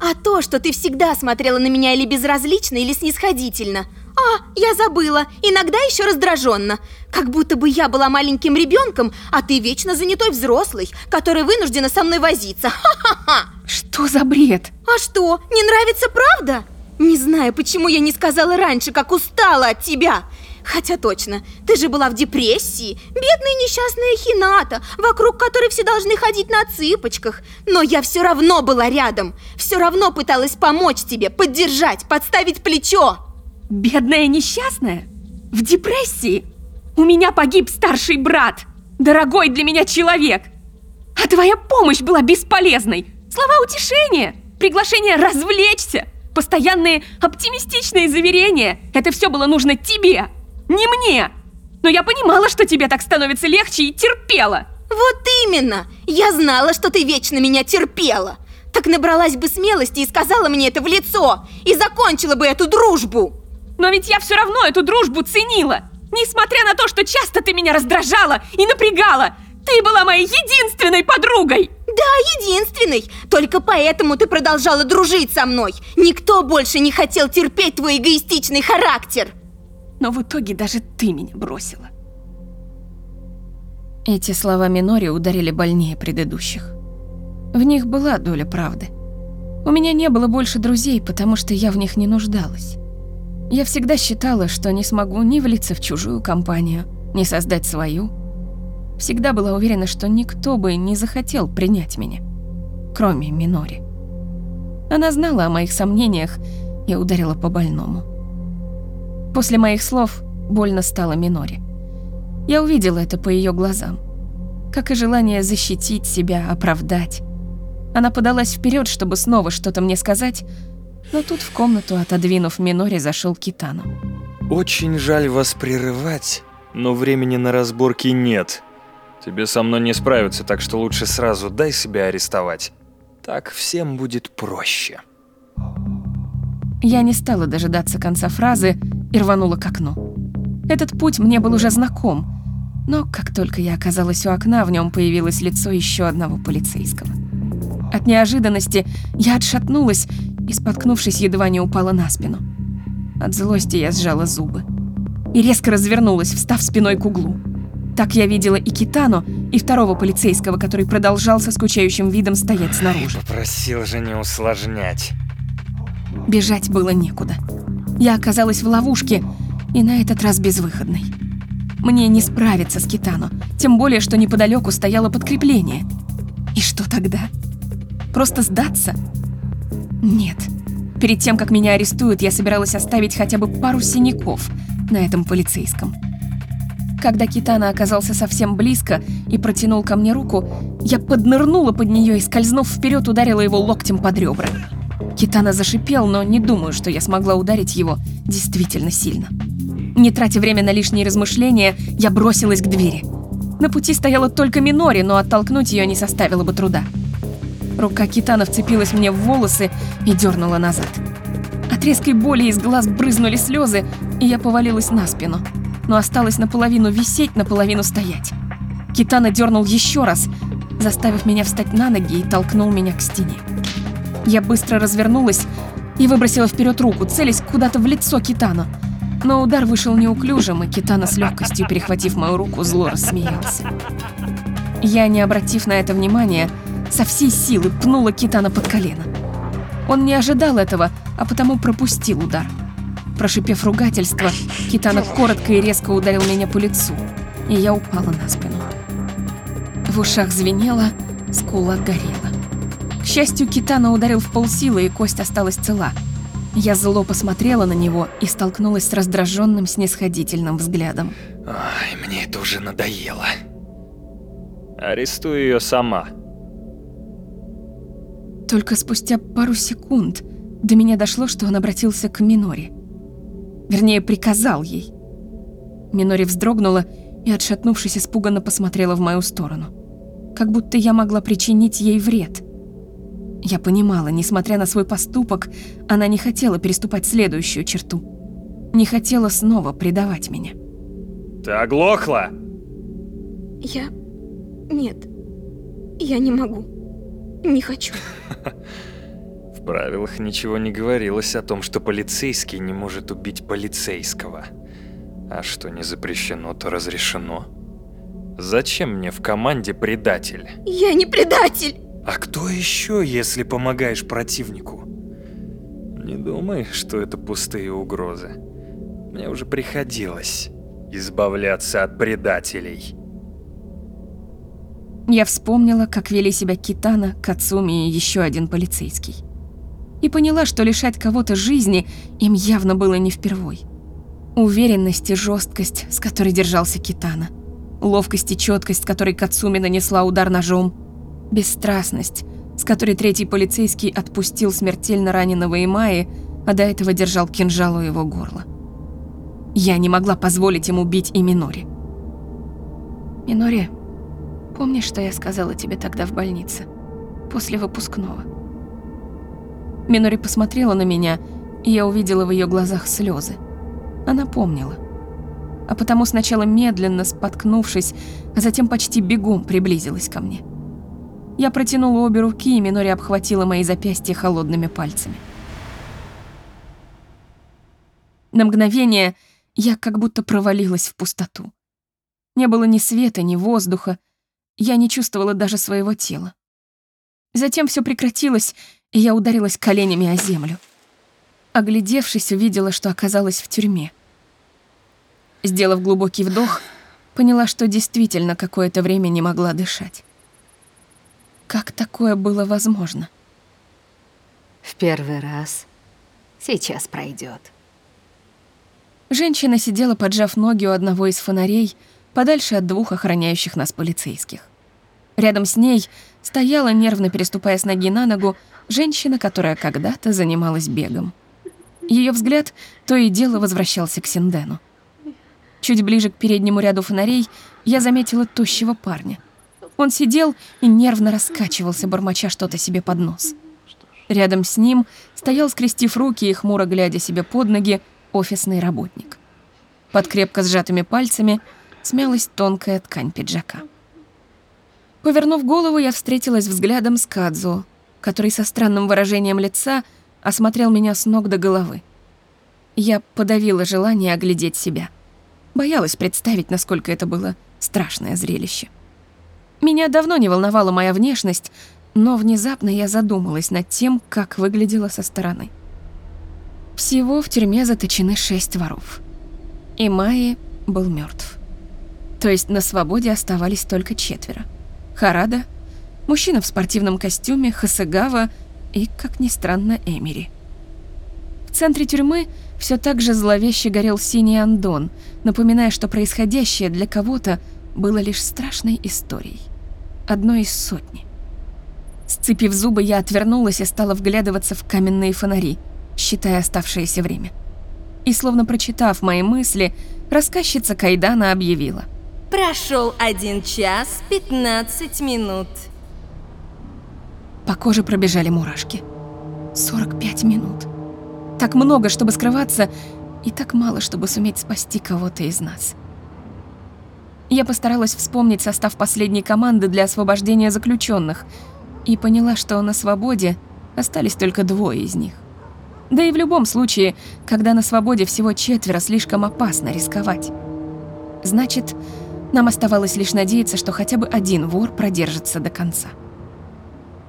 А то, что ты всегда смотрела на меня или безразлично, или снисходительно. А, я забыла, иногда еще раздраженно. Как будто бы я была маленьким ребенком, а ты вечно занятой взрослый, который вынуждена со мной возиться. Ха-ха-ха! Что за бред? А что, не нравится правда? Не знаю, почему я не сказала раньше, как устала от тебя. Хотя точно, ты же была в депрессии, бедная несчастная Хината, вокруг которой все должны ходить на цыпочках. Но я все равно была рядом, все равно пыталась помочь тебе, поддержать, подставить плечо. Бедная несчастная? В депрессии? У меня погиб старший брат, дорогой для меня человек. А твоя помощь была бесполезной. Слова утешения, приглашение развлечься, постоянные оптимистичные заверения. Это все было нужно тебе, не мне. Но я понимала, что тебе так становится легче и терпела. Вот именно! Я знала, что ты вечно меня терпела. Так набралась бы смелости и сказала мне это в лицо, и закончила бы эту дружбу. Но ведь я все равно эту дружбу ценила. Несмотря на то, что часто ты меня раздражала и напрягала, ты была моей единственной подругой. Да, единственной. Только поэтому ты продолжала дружить со мной. Никто больше не хотел терпеть твой эгоистичный характер. Но в итоге даже ты меня бросила. Эти слова Минори ударили больнее предыдущих. В них была доля правды. У меня не было больше друзей, потому что я в них не нуждалась. Я всегда считала, что не смогу ни влиться в чужую компанию, ни создать свою. Всегда была уверена, что никто бы не захотел принять меня, кроме Минори. Она знала о моих сомнениях и ударила по больному. После моих слов больно стало Минори. Я увидела это по ее глазам, как и желание защитить себя, оправдать. Она подалась вперед, чтобы снова что-то мне сказать, но тут в комнату, отодвинув Минори, зашел Китану. Очень жаль вас прерывать, но времени на разборки нет. Тебе со мной не справиться, так что лучше сразу дай себя арестовать. Так всем будет проще. Я не стала дожидаться конца фразы и рванула к окну. Этот путь мне был уже знаком, но как только я оказалась у окна, в нем появилось лицо еще одного полицейского. От неожиданности я отшатнулась и, споткнувшись, едва не упала на спину. От злости я сжала зубы и резко развернулась, встав спиной к углу. Так я видела и Китану, и второго полицейского, который продолжал со скучающим видом стоять снаружи. Просил же не усложнять. Бежать было некуда. Я оказалась в ловушке, и на этот раз безвыходной. Мне не справиться с Китану, тем более, что неподалеку стояло подкрепление. И что тогда? Просто сдаться? Нет. Перед тем, как меня арестуют, я собиралась оставить хотя бы пару синяков на этом полицейском. Когда Китана оказался совсем близко и протянул ко мне руку, я поднырнула под нее и, скользнув вперед, ударила его локтем под ребра. Китана зашипел, но не думаю, что я смогла ударить его действительно сильно. Не тратя время на лишние размышления, я бросилась к двери. На пути стояла только Минори, но оттолкнуть ее не составило бы труда. Рука Китана вцепилась мне в волосы и дернула назад. От резкой боли из глаз брызнули слезы, и я повалилась на спину, но осталась наполовину висеть, наполовину стоять. Китана дернул еще раз, заставив меня встать на ноги и толкнул меня к стене. Я быстро развернулась и выбросила вперед руку, целясь куда-то в лицо Китана. Но удар вышел неуклюжим, и Китана с легкостью, перехватив мою руку, зло рассмеялся. Я, не обратив на это внимания, со всей силы пнула Китана под колено. Он не ожидал этого, а потому пропустил удар. Прошипев ругательство, Китана коротко и резко ударил меня по лицу, и я упала на спину. В ушах звенело, скула горела. К счастью, Китана ударил в полсилы, и кость осталась цела. Я зло посмотрела на него и столкнулась с раздраженным снисходительным взглядом. Ай, мне это уже надоело. Арестуй ее сама. Только спустя пару секунд до меня дошло, что он обратился к Минори. Вернее, приказал ей. Минори вздрогнула и, отшатнувшись, испуганно посмотрела в мою сторону. Как будто я могла причинить ей вред. Я понимала, несмотря на свой поступок, она не хотела переступать следующую черту. Не хотела снова предавать меня. Ты оглохла? Я... Нет. Я не могу. Не хочу. В правилах ничего не говорилось о том, что полицейский не может убить полицейского. А что не запрещено, то разрешено. Зачем мне в команде предатель? Я не предатель! А кто еще, если помогаешь противнику? Не думай, что это пустые угрозы. Мне уже приходилось избавляться от предателей. Я вспомнила, как вели себя Китана, Кацуми и еще один полицейский. И поняла, что лишать кого-то жизни им явно было не впервой. Уверенность и жесткость, с которой держался Китана. Ловкость и четкость, с которой Кацуми нанесла удар ножом. Бесстрастность, с которой третий полицейский отпустил смертельно раненого Имаи, а до этого держал кинжал у его горла. Я не могла позволить ему убить и Минори. Минори, помнишь, что я сказала тебе тогда в больнице? После выпускного. Минори посмотрела на меня, и я увидела в ее глазах слезы. Она помнила. А потому сначала медленно, споткнувшись, а затем почти бегом приблизилась ко мне. Я протянула обе руки, и Минори обхватила мои запястья холодными пальцами. На мгновение я как будто провалилась в пустоту. Не было ни света, ни воздуха. Я не чувствовала даже своего тела. Затем все прекратилось, и я ударилась коленями о землю. Оглядевшись, увидела, что оказалась в тюрьме. Сделав глубокий вдох, поняла, что действительно какое-то время не могла дышать. Как такое было возможно? В первый раз. Сейчас пройдет. Женщина сидела, поджав ноги у одного из фонарей, подальше от двух охраняющих нас полицейских. Рядом с ней стояла, нервно переступая с ноги на ногу, женщина, которая когда-то занималась бегом. Ее взгляд то и дело возвращался к Синдену. Чуть ближе к переднему ряду фонарей я заметила тощего парня. Он сидел и нервно раскачивался, бормоча что-то себе под нос. Рядом с ним стоял, скрестив руки и хмуро глядя себе под ноги, офисный работник. Под крепко сжатыми пальцами смялась тонкая ткань пиджака. Повернув голову, я встретилась взглядом с Кадзо, который со странным выражением лица осмотрел меня с ног до головы. Я подавила желание оглядеть себя. Боялась представить, насколько это было страшное зрелище. Меня давно не волновала моя внешность, но внезапно я задумалась над тем, как выглядела со стороны. Всего в тюрьме заточены шесть воров. И Майи был мертв. То есть на свободе оставались только четверо. Харада, мужчина в спортивном костюме, Хасагава и, как ни странно, Эмири. В центре тюрьмы все так же зловеще горел синий андон, напоминая, что происходящее для кого-то было лишь страшной историей. Одной из сотни. Сцепив зубы, я отвернулась и стала вглядываться в каменные фонари, считая оставшееся время. И словно прочитав мои мысли, рассказчица Кайдана объявила. Прошел один час 15 минут. По коже пробежали мурашки. 45 минут. Так много, чтобы скрываться, и так мало, чтобы суметь спасти кого-то из нас. Я постаралась вспомнить состав последней команды для освобождения заключенных и поняла, что на свободе остались только двое из них. Да и в любом случае, когда на свободе всего четверо, слишком опасно рисковать. Значит, нам оставалось лишь надеяться, что хотя бы один вор продержится до конца.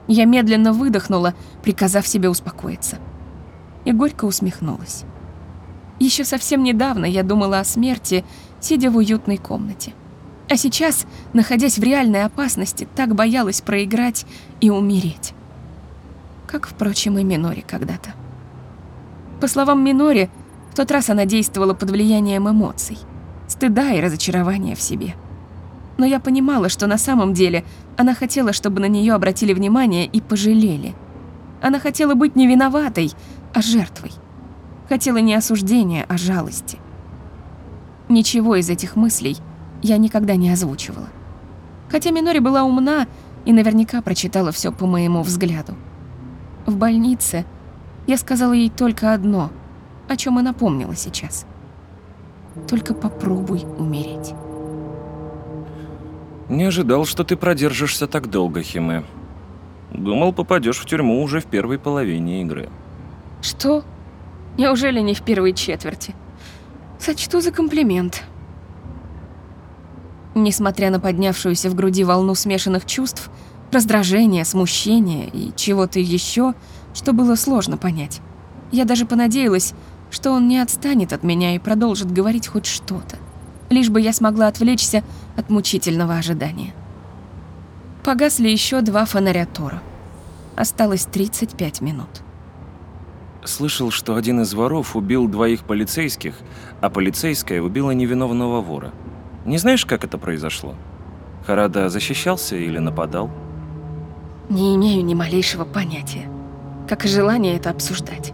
Я медленно выдохнула, приказав себе успокоиться. И горько усмехнулась. Еще совсем недавно я думала о смерти, сидя в уютной комнате. А сейчас, находясь в реальной опасности, так боялась проиграть и умереть. Как, впрочем, и Минори когда-то. По словам Минори, в тот раз она действовала под влиянием эмоций, стыда и разочарования в себе. Но я понимала, что на самом деле она хотела, чтобы на нее обратили внимание и пожалели. Она хотела быть не виноватой, а жертвой. Хотела не осуждения, а жалости. Ничего из этих мыслей я никогда не озвучивала. Хотя Минори была умна и наверняка прочитала все по моему взгляду. В больнице я сказала ей только одно, о чем и напомнила сейчас. Только попробуй умереть. Не ожидал, что ты продержишься так долго, Химе. Думал, попадешь в тюрьму уже в первой половине игры. Что? Неужели не в первой четверти? Сочту за комплимент. Несмотря на поднявшуюся в груди волну смешанных чувств, раздражения, смущения и чего-то еще, что было сложно понять, я даже понадеялась, что он не отстанет от меня и продолжит говорить хоть что-то, лишь бы я смогла отвлечься от мучительного ожидания. Погасли еще два фонаря Тора. Осталось 35 минут. Слышал, что один из воров убил двоих полицейских, а полицейская убила невиновного вора. Не знаешь, как это произошло? Харада защищался или нападал? Не имею ни малейшего понятия, как и желания это обсуждать.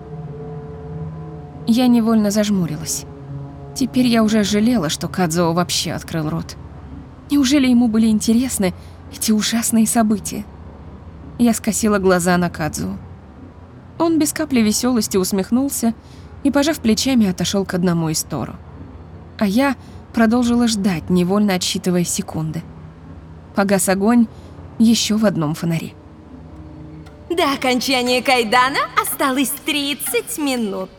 Я невольно зажмурилась. Теперь я уже жалела, что Кадзо вообще открыл рот. Неужели ему были интересны эти ужасные события? Я скосила глаза на Кадзу. Он без капли веселости усмехнулся и, пожав плечами, отошел к одному из Тору. А я продолжила ждать, невольно отсчитывая секунды. Погас огонь еще в одном фонаре. До окончания кайдана осталось 30 минут.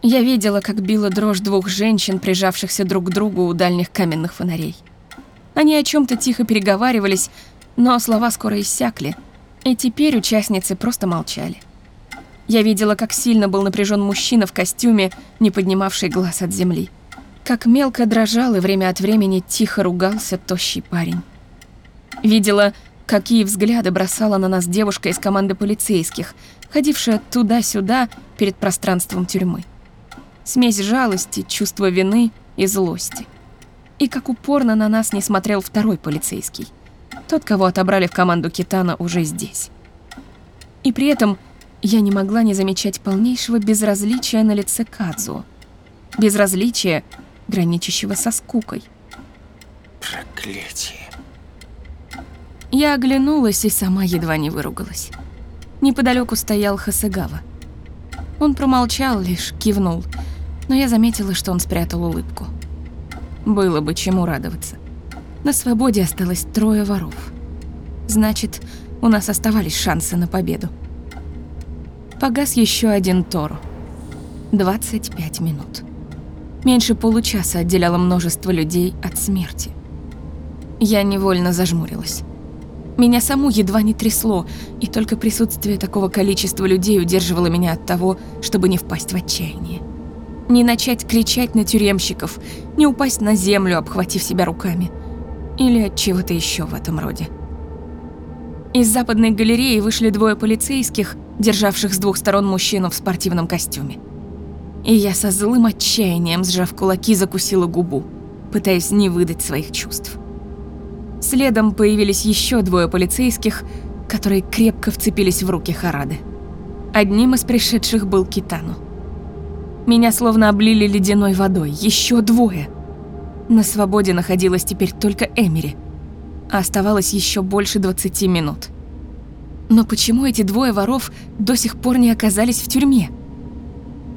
Я видела, как била дрожь двух женщин, прижавшихся друг к другу у дальних каменных фонарей. Они о чем то тихо переговаривались, но слова скоро иссякли, и теперь участницы просто молчали. Я видела, как сильно был напряжен мужчина в костюме, не поднимавший глаз от земли. Как мелко дрожал и время от времени тихо ругался тощий парень. Видела, какие взгляды бросала на нас девушка из команды полицейских, ходившая туда-сюда перед пространством тюрьмы смесь жалости, чувства вины и злости. И как упорно на нас не смотрел второй полицейский. Тот, кого отобрали в команду Китана уже здесь. И при этом я не могла не замечать полнейшего безразличия на лице Кадзу. Безразличия, граничащего со скукой. Проклятие. Я оглянулась и сама едва не выругалась. Неподалеку стоял Хасагава. Он промолчал, лишь кивнул — но я заметила, что он спрятал улыбку. Было бы чему радоваться. На свободе осталось трое воров. Значит, у нас оставались шансы на победу. Погас еще один Тору. 25 минут. Меньше получаса отделяло множество людей от смерти. Я невольно зажмурилась. Меня саму едва не трясло, и только присутствие такого количества людей удерживало меня от того, чтобы не впасть в отчаяние не начать кричать на тюремщиков, не упасть на землю, обхватив себя руками. Или от чего-то еще в этом роде. Из западной галереи вышли двое полицейских, державших с двух сторон мужчину в спортивном костюме. И я со злым отчаянием, сжав кулаки, закусила губу, пытаясь не выдать своих чувств. Следом появились еще двое полицейских, которые крепко вцепились в руки Харады. Одним из пришедших был Китану. Меня словно облили ледяной водой, еще двое. На свободе находилась теперь только Эмери, а оставалось еще больше 20 минут. Но почему эти двое воров до сих пор не оказались в тюрьме?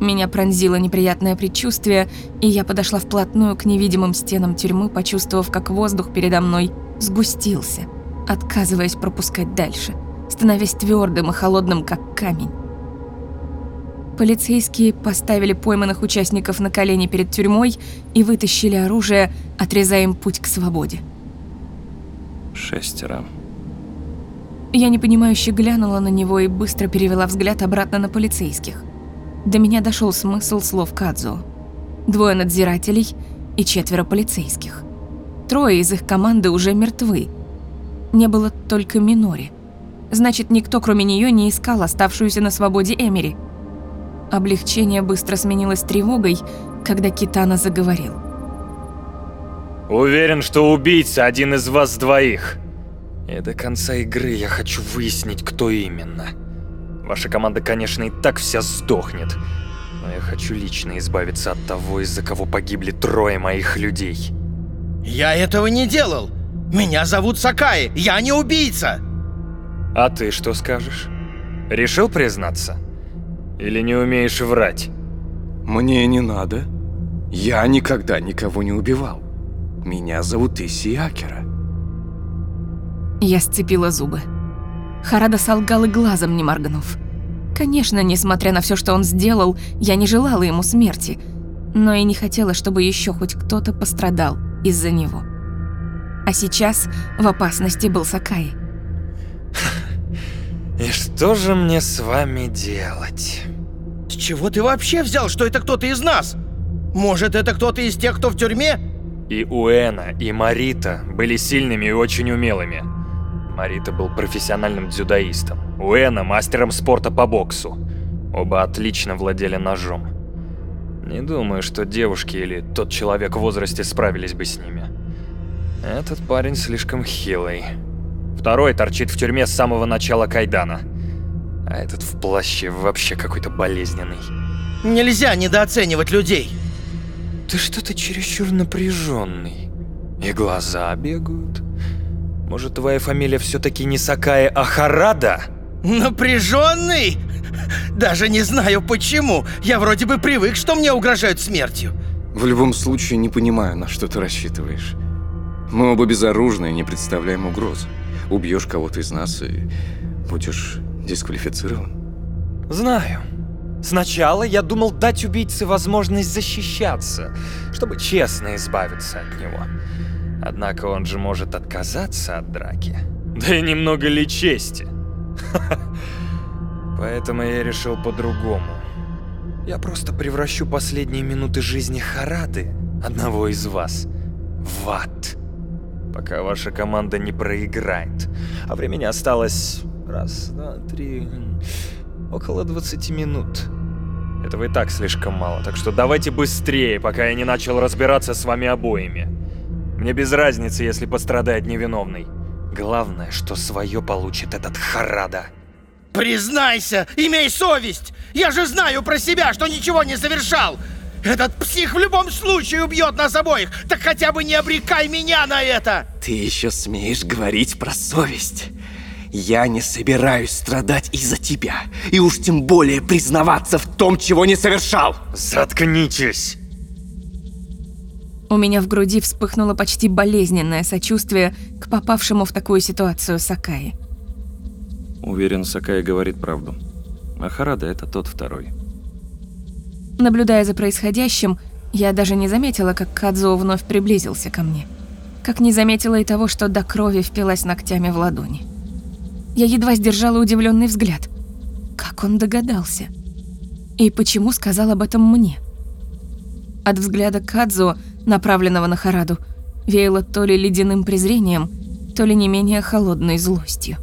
Меня пронзило неприятное предчувствие, и я подошла вплотную к невидимым стенам тюрьмы, почувствовав, как воздух передо мной сгустился, отказываясь пропускать дальше, становясь твердым и холодным, как камень. Полицейские поставили пойманных участников на колени перед тюрьмой и вытащили оружие, отрезая им путь к свободе. Шестеро. Я непонимающе глянула на него и быстро перевела взгляд обратно на полицейских. До меня дошел смысл слов Кадзо. Двое надзирателей и четверо полицейских. Трое из их команды уже мертвы. Не было только Минори. Значит, никто, кроме нее, не искал оставшуюся на свободе Эмери. Облегчение быстро сменилось тревогой, когда Китана заговорил. Уверен, что убийца один из вас двоих. И до конца игры я хочу выяснить, кто именно. Ваша команда, конечно, и так вся сдохнет. Но я хочу лично избавиться от того, из-за кого погибли трое моих людей. Я этого не делал. Меня зовут Сакаи, я не убийца. А ты что скажешь? Решил признаться? Или не умеешь врать? Мне не надо. Я никогда никого не убивал. Меня зовут Иси Акера. Я сцепила зубы. Харада солгал и глазом не моргнув. Конечно, несмотря на все, что он сделал, я не желала ему смерти, но и не хотела, чтобы еще хоть кто-то пострадал из-за него. А сейчас в опасности был Сакай. И что же мне с вами делать? С чего ты вообще взял, что это кто-то из нас? Может, это кто-то из тех, кто в тюрьме? И Уэна, и Марита были сильными и очень умелыми. Марита был профессиональным дзюдоистом, Уэна – мастером спорта по боксу. Оба отлично владели ножом. Не думаю, что девушки или тот человек в возрасте справились бы с ними. Этот парень слишком хилый. Второй торчит в тюрьме с самого начала Кайдана. А этот в плаще вообще какой-то болезненный. Нельзя недооценивать людей. Ты что-то чересчур напряженный. И глаза бегают. Может, твоя фамилия все-таки не Сакая, а Харада? Напряженный? Даже не знаю почему. Я вроде бы привык, что мне угрожают смертью. В любом случае, не понимаю, на что ты рассчитываешь. Мы оба безоружны и не представляем угроз. Убьешь кого-то из нас и будешь дисквалифицирован. Знаю. Сначала я думал дать убийце возможность защищаться, чтобы честно избавиться от него. Однако он же может отказаться от драки. Да и немного ли чести. Поэтому я решил по-другому. Я просто превращу последние минуты жизни Харады, одного из вас, в ад. Пока ваша команда не проиграет. А времени осталось... Раз, два, три... Около 20 минут. Этого и так слишком мало, так что давайте быстрее, пока я не начал разбираться с вами обоими. Мне без разницы, если пострадает невиновный. Главное, что свое получит этот Харада. Признайся, имей совесть! Я же знаю про себя, что ничего не совершал! Этот псих в любом случае убьет нас обоих! Так хотя бы не обрекай меня на это! Ты еще смеешь говорить про совесть? Я не собираюсь страдать из-за тебя. И уж тем более признаваться в том, чего не совершал. Заткнитесь! У меня в груди вспыхнуло почти болезненное сочувствие к попавшему в такую ситуацию Сакаи. Уверен, Сакай говорит правду. А Харада — это тот второй. Наблюдая за происходящим, я даже не заметила, как Кадзо вновь приблизился ко мне. Как не заметила и того, что до крови впилась ногтями в ладони. Я едва сдержала удивленный взгляд. Как он догадался? И почему сказал об этом мне? От взгляда Кадзо, направленного на Хараду, веяло то ли ледяным презрением, то ли не менее холодной злостью.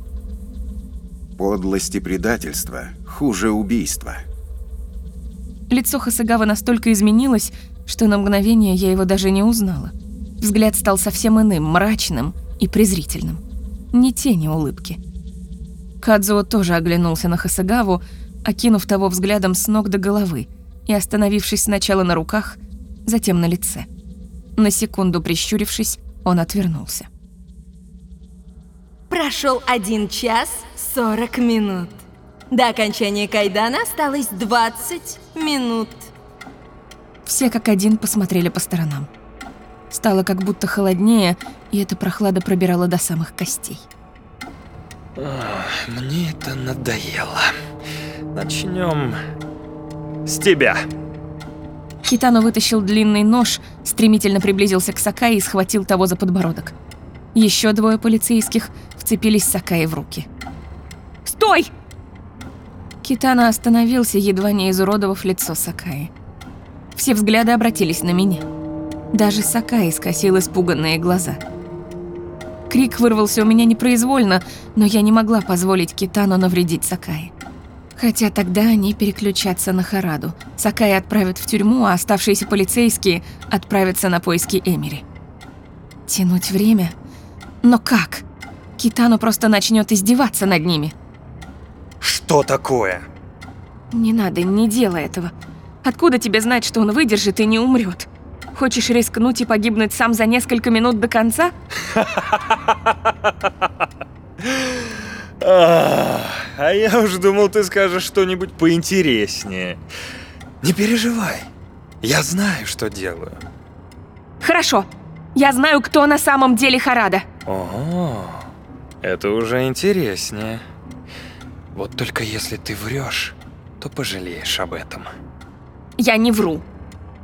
Подлость и предательство хуже убийства. Лицо Хасагава настолько изменилось, что на мгновение я его даже не узнала. Взгляд стал совсем иным, мрачным и презрительным. Ни тени улыбки. Кадзуо тоже оглянулся на Хасагаву, окинув того взглядом с ног до головы и остановившись сначала на руках, затем на лице. На секунду прищурившись, он отвернулся. Прошел один час сорок минут. До окончания кайдана осталось 20 минут. Все как один посмотрели по сторонам. Стало как будто холоднее, и эта прохлада пробирала до самых костей. Мне это надоело. Начнем с тебя. Китано вытащил длинный нож, стремительно приблизился к Сакае и схватил того за подбородок. Еще двое полицейских вцепились Сакае в руки. «Стой!» Китано остановился, едва не изуродовав лицо Сакаи. Все взгляды обратились на меня. Даже Сакаи скосил испуганные глаза. Крик вырвался у меня непроизвольно, но я не могла позволить Китану навредить Сакаи. Хотя тогда они переключатся на Хараду. Сакаи отправят в тюрьму, а оставшиеся полицейские отправятся на поиски Эмери. Тянуть время? Но как? Китану просто начнет издеваться над ними. Что такое? Не надо, не делай этого. Откуда тебе знать, что он выдержит и не умрет? Хочешь рискнуть и погибнуть сам за несколько минут до конца? А, а я уж думал, ты скажешь что-нибудь поинтереснее. Не переживай. Я знаю, что делаю. Хорошо. Я знаю, кто на самом деле Харада. Ого, это уже интереснее. Вот только если ты врешь, то пожалеешь об этом. Я не вру.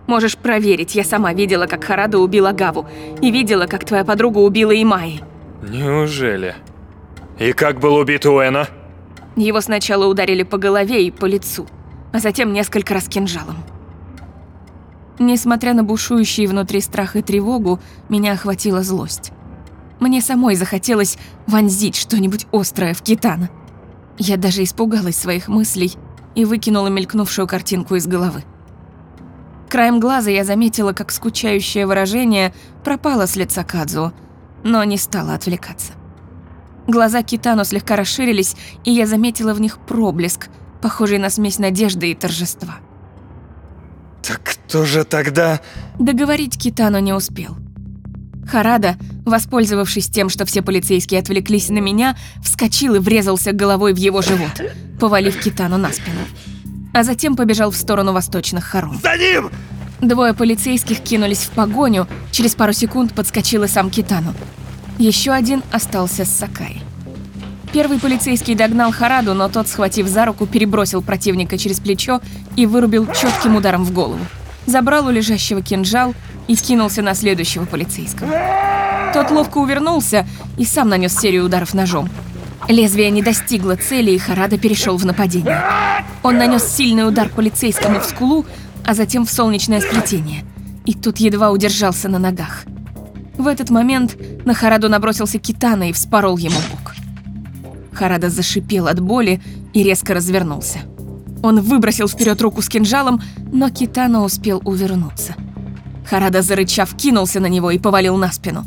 Можешь проверить, я сама видела, как Харада убила Гаву, и видела, как твоя подруга убила Имаи. Неужели? И как был убит Уэна? Его сначала ударили по голове и по лицу, а затем несколько раз кинжалом. Несмотря на бушующие внутри страх и тревогу, меня охватила злость. Мне самой захотелось вонзить что-нибудь острое в Китана. Я даже испугалась своих мыслей и выкинула мелькнувшую картинку из головы. Краем глаза я заметила, как скучающее выражение пропало с лица Кадзуо, но не стала отвлекаться. Глаза Китано слегка расширились, и я заметила в них проблеск, похожий на смесь надежды и торжества. Так кто же тогда... Договорить Китано не успел. Харада, воспользовавшись тем, что все полицейские отвлеклись на меня, вскочил и врезался головой в его живот, повалив Китану на спину. А затем побежал в сторону восточных хором. За ним! Двое полицейских кинулись в погоню, через пару секунд подскочил и сам Китану. Еще один остался с Сакай. Первый полицейский догнал Хараду, но тот, схватив за руку, перебросил противника через плечо и вырубил четким ударом в голову. Забрал у лежащего кинжал и кинулся на следующего полицейского. Тот ловко увернулся и сам нанес серию ударов ножом. Лезвие не достигло цели, и Харада перешел в нападение. Он нанес сильный удар полицейскому в скулу, а затем в солнечное сплетение. И тут едва удержался на ногах. В этот момент на Хараду набросился Китана и вспорол ему бок. Харада зашипел от боли и резко развернулся. Он выбросил вперед руку с кинжалом, но Китана успел увернуться. Харада, зарычав, кинулся на него и повалил на спину.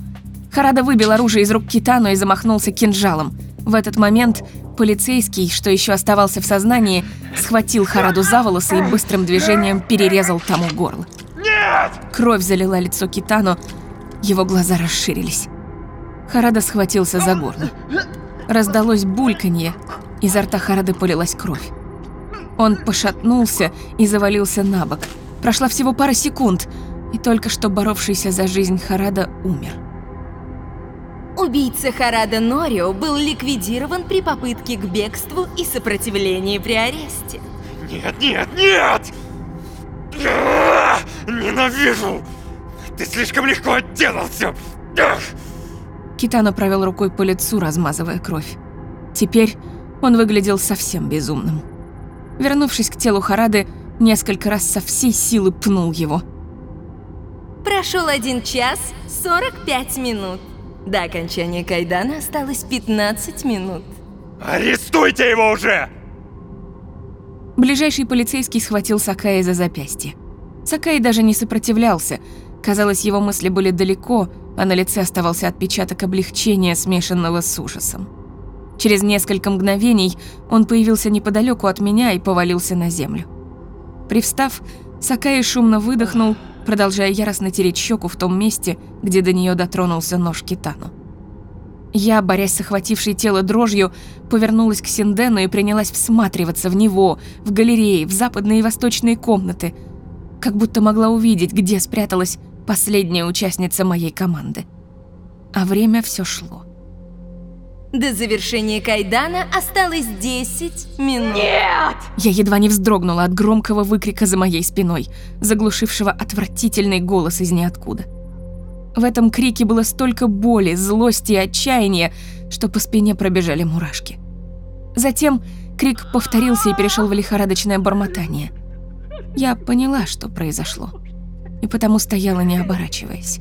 Харада выбил оружие из рук Китану и замахнулся кинжалом. В этот момент полицейский, что еще оставался в сознании, схватил Хараду за волосы и быстрым движением перерезал тому горло. Нет! Кровь залила лицо Китану, его глаза расширились. Харада схватился за горло. Раздалось бульканье, изо рта Харады полилась кровь. Он пошатнулся и завалился на бок. Прошла всего пара секунд, и только что боровшийся за жизнь Харада умер. Убийца Харада Норио был ликвидирован при попытке к бегству и сопротивлении при аресте. Нет, нет, нет! Ненавижу! Ты слишком легко отделался! Ах! Китано провел рукой по лицу, размазывая кровь. Теперь он выглядел совсем безумным. Вернувшись к телу Харады, несколько раз со всей силы пнул его. Прошел один час 45 минут. До окончания кайдана осталось 15 минут. Арестуйте его уже! Ближайший полицейский схватил Сакаи за запястье. Сакаи даже не сопротивлялся. Казалось, его мысли были далеко, а на лице оставался отпечаток облегчения, смешанного с ужасом. Через несколько мгновений он появился неподалеку от меня и повалился на землю. Привстав, Сакаи шумно выдохнул, продолжая яростно тереть щеку в том месте, где до нее дотронулся нож Китану. Я, борясь с охватившей тело дрожью, повернулась к Синдену и принялась всматриваться в него, в галереи, в западные и восточные комнаты, как будто могла увидеть, где спряталась последняя участница моей команды. А время все шло. До завершения кайдана осталось 10 минут. Я едва не вздрогнула от громкого выкрика за моей спиной, заглушившего отвратительный голос из ниоткуда. В этом крике было столько боли, злости и отчаяния, что по спине пробежали мурашки. Затем крик повторился и перешел в лихорадочное бормотание. Я поняла, что произошло, и потому стояла, не оборачиваясь.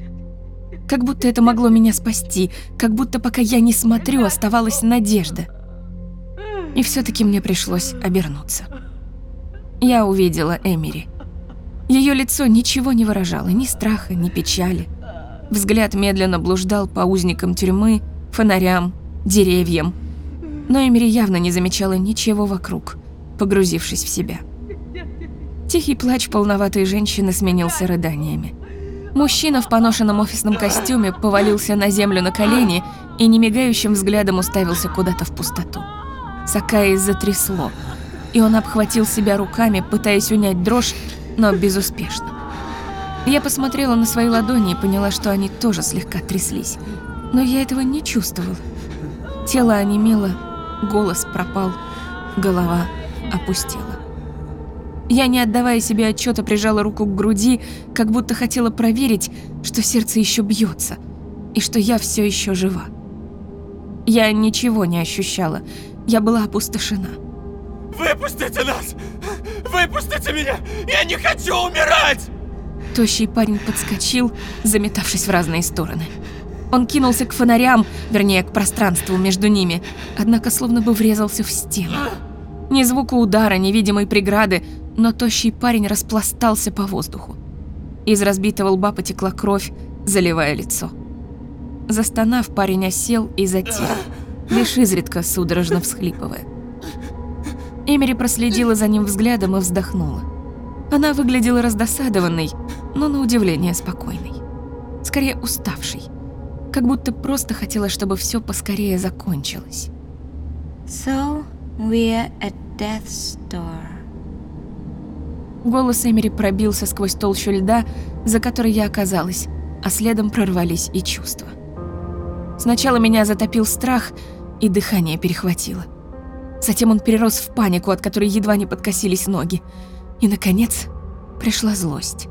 Как будто это могло меня спасти, как будто пока я не смотрю, оставалась надежда. И все-таки мне пришлось обернуться. Я увидела Эмери. Ее лицо ничего не выражало, ни страха, ни печали. Взгляд медленно блуждал по узникам тюрьмы, фонарям, деревьям. Но Эмери явно не замечала ничего вокруг, погрузившись в себя. Тихий плач полноватой женщины сменился рыданиями. Мужчина в поношенном офисном костюме повалился на землю на колени и немигающим взглядом уставился куда-то в пустоту. Сакаи затрясло, и он обхватил себя руками, пытаясь унять дрожь, но безуспешно. Я посмотрела на свои ладони и поняла, что они тоже слегка тряслись. Но я этого не чувствовала. Тело онемело, голос пропал, голова опустела. Я, не отдавая себе отчета, прижала руку к груди, как будто хотела проверить, что сердце еще бьется и что я все еще жива. Я ничего не ощущала, я была опустошена. Выпустите нас! Выпустите меня! Я не хочу умирать! Тощий парень подскочил, заметавшись в разные стороны. Он кинулся к фонарям, вернее, к пространству между ними, однако словно бы врезался в стену. Ни звука удара, ни видимой преграды, но тощий парень распластался по воздуху. Из разбитого лба потекла кровь, заливая лицо. Застонав, парень осел и затих, лишь изредка судорожно всхлипывая. Эмери проследила за ним взглядом и вздохнула. Она выглядела раздосадованной, но на удивление спокойной. Скорее уставшей. Как будто просто хотела, чтобы все поскорее закончилось. So, we're at death's door. Голос Эмери пробился сквозь толщу льда, за которой я оказалась, а следом прорвались и чувства. Сначала меня затопил страх, и дыхание перехватило. Затем он перерос в панику, от которой едва не подкосились ноги. И, наконец, пришла злость.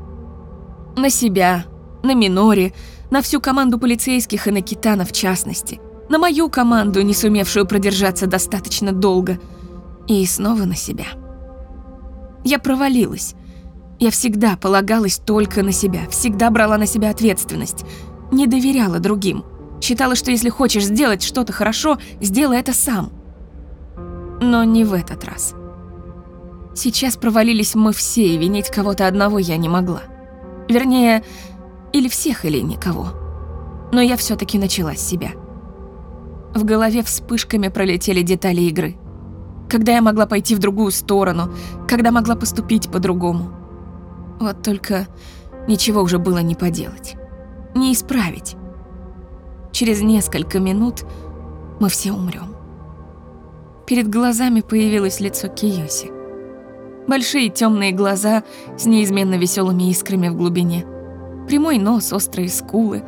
На себя, на Минори, на всю команду полицейских и на Китана в частности. На мою команду, не сумевшую продержаться достаточно долго. И снова на себя. Я провалилась. Я всегда полагалась только на себя, всегда брала на себя ответственность. Не доверяла другим. Считала, что если хочешь сделать что-то хорошо, сделай это сам. Но не в этот раз. Сейчас провалились мы все, и винить кого-то одного я не могла. Вернее, или всех, или никого. Но я все таки начала с себя. В голове вспышками пролетели детали игры. Когда я могла пойти в другую сторону, когда могла поступить по-другому. Вот только ничего уже было не поделать. Не исправить. Через несколько минут мы все умрем. Перед глазами появилось лицо Киоси. Большие темные глаза с неизменно веселыми искрами в глубине. Прямой нос, острые скулы,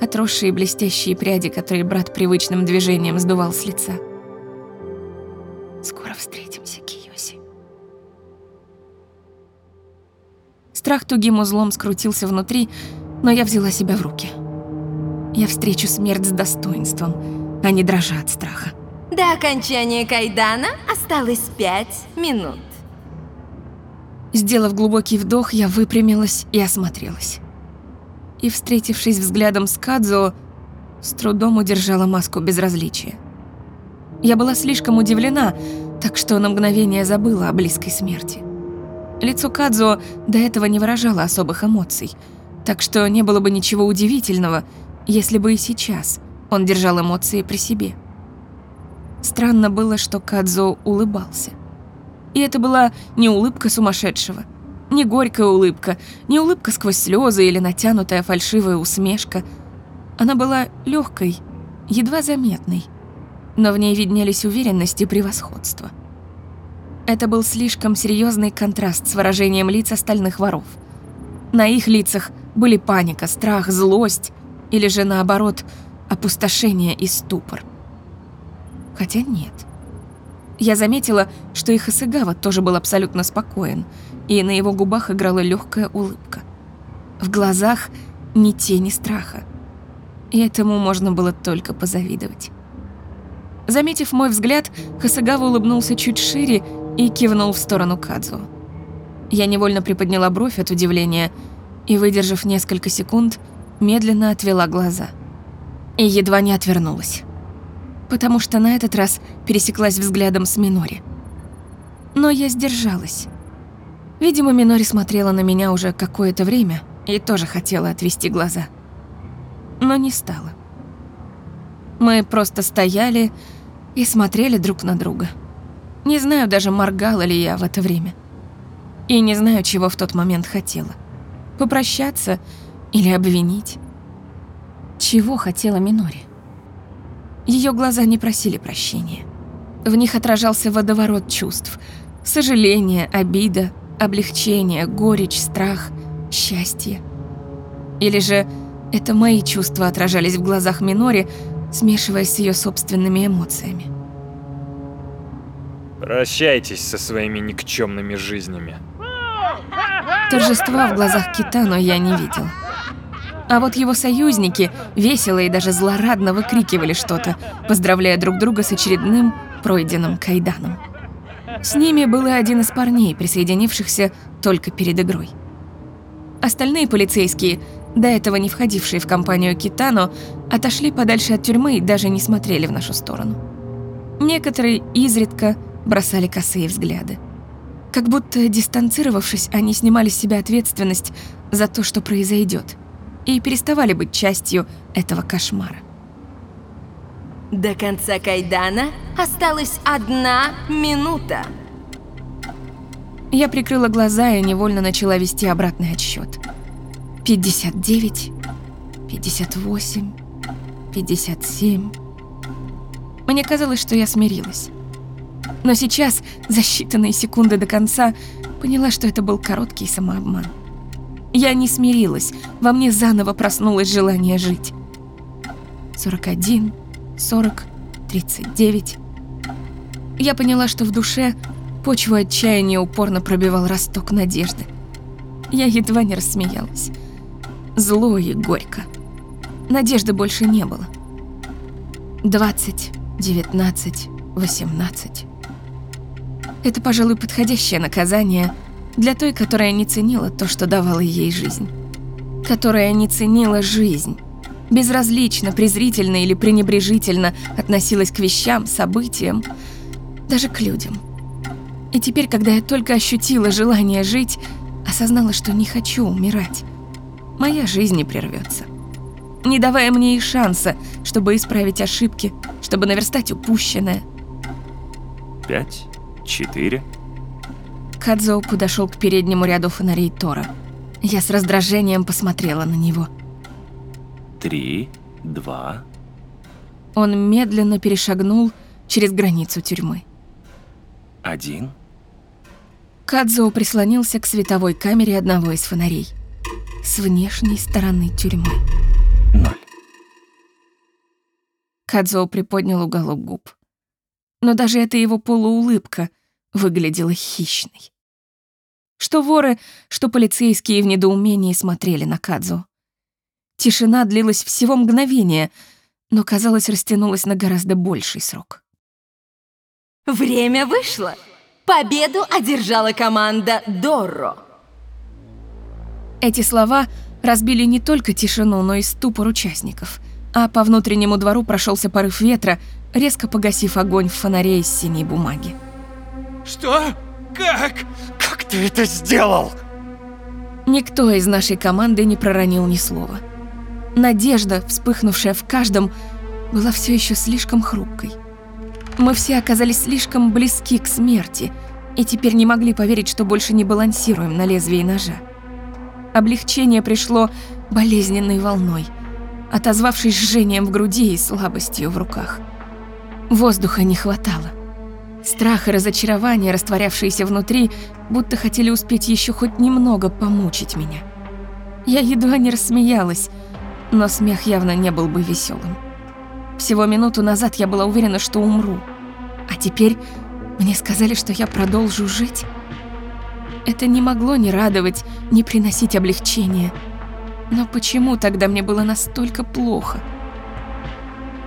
отросшие блестящие пряди, которые брат привычным движением сдувал с лица. Скоро встретимся, Киоси. Страх тугим узлом скрутился внутри, но я взяла себя в руки. Я встречу смерть с достоинством, а не дрожа от страха. До окончания кайдана осталось пять минут. Сделав глубокий вдох, я выпрямилась и осмотрелась. И, встретившись взглядом с Кадзо, с трудом удержала маску безразличия. Я была слишком удивлена, так что на мгновение забыла о близкой смерти. Лицо Кадзо до этого не выражало особых эмоций, так что не было бы ничего удивительного, если бы и сейчас он держал эмоции при себе. Странно было, что Кадзо улыбался. И это была не улыбка сумасшедшего, не горькая улыбка, не улыбка сквозь слезы или натянутая фальшивая усмешка. Она была легкой, едва заметной, но в ней виднелись уверенность и превосходство. Это был слишком серьезный контраст с выражением лиц остальных воров. На их лицах были паника, страх, злость или же наоборот опустошение и ступор. Хотя нет. Я заметила, что и Хасыгава тоже был абсолютно спокоен, и на его губах играла легкая улыбка. В глазах ни тени страха. И этому можно было только позавидовать. Заметив мой взгляд, Хасагава улыбнулся чуть шире и кивнул в сторону Кадзу. Я невольно приподняла бровь от удивления и, выдержав несколько секунд, медленно отвела глаза. И едва не отвернулась. Потому что на этот раз пересеклась взглядом с Минори. Но я сдержалась. Видимо, Минори смотрела на меня уже какое-то время и тоже хотела отвести глаза. Но не стала. Мы просто стояли и смотрели друг на друга. Не знаю даже, моргала ли я в это время. И не знаю, чего в тот момент хотела. Попрощаться или обвинить. Чего хотела Минори? Ее глаза не просили прощения. В них отражался водоворот чувств. Сожаление, обида, облегчение, горечь, страх, счастье. Или же это мои чувства отражались в глазах Минори, смешиваясь с ее собственными эмоциями. Прощайтесь со своими никчемными жизнями. Торжества в глазах Китано я не видел. А вот его союзники весело и даже злорадно выкрикивали что-то, поздравляя друг друга с очередным пройденным кайданом. С ними был и один из парней, присоединившихся только перед игрой. Остальные полицейские, до этого не входившие в компанию Китано, отошли подальше от тюрьмы и даже не смотрели в нашу сторону. Некоторые изредка бросали косые взгляды. Как будто, дистанцировавшись, они снимали с себя ответственность за то, что произойдет, и переставали быть частью этого кошмара. До конца Кайдана осталась одна минута. Я прикрыла глаза и невольно начала вести обратный отсчет. 59, 58, 57. Мне казалось, что я смирилась. Но сейчас, за считанные секунды до конца, поняла, что это был короткий самообман. Я не смирилась, во мне заново проснулось желание жить. 41, 40, 39. Я поняла, что в душе почву отчаяния упорно пробивал росток надежды. Я едва не рассмеялась. Зло и горько. Надежды больше не было. 20, 19, 18. Это, пожалуй, подходящее наказание для той, которая не ценила то, что давала ей жизнь. Которая не ценила жизнь. Безразлично, презрительно или пренебрежительно относилась к вещам, событиям, даже к людям. И теперь, когда я только ощутила желание жить, осознала, что не хочу умирать. Моя жизнь не прервется. Не давая мне и шанса, чтобы исправить ошибки, чтобы наверстать упущенное. Пять Четыре. Кадзо подошел к переднему ряду фонарей Тора. Я с раздражением посмотрела на него. Три, два. Он медленно перешагнул через границу тюрьмы. Один. Кадзо прислонился к световой камере одного из фонарей. С внешней стороны тюрьмы. Ноль. Кадзо приподнял уголок губ но даже эта его полуулыбка выглядела хищной. Что воры, что полицейские в недоумении смотрели на Кадзу. Тишина длилась всего мгновение, но, казалось, растянулась на гораздо больший срок. Время вышло. Победу одержала команда Дорро. Эти слова разбили не только тишину, но и ступор участников, а по внутреннему двору прошелся порыв ветра, резко погасив огонь в фонаре из синей бумаги. Что? Как? Как ты это сделал? Никто из нашей команды не проронил ни слова. Надежда, вспыхнувшая в каждом, была все еще слишком хрупкой. Мы все оказались слишком близки к смерти и теперь не могли поверить, что больше не балансируем на лезвии ножа. Облегчение пришло болезненной волной, отозвавшись жжением в груди и слабостью в руках. Воздуха не хватало. Страх и разочарование, растворявшиеся внутри, будто хотели успеть еще хоть немного помучить меня. Я едва не рассмеялась, но смех явно не был бы веселым. Всего минуту назад я была уверена, что умру. А теперь мне сказали, что я продолжу жить. Это не могло ни радовать, ни приносить облегчения. Но почему тогда мне было настолько плохо?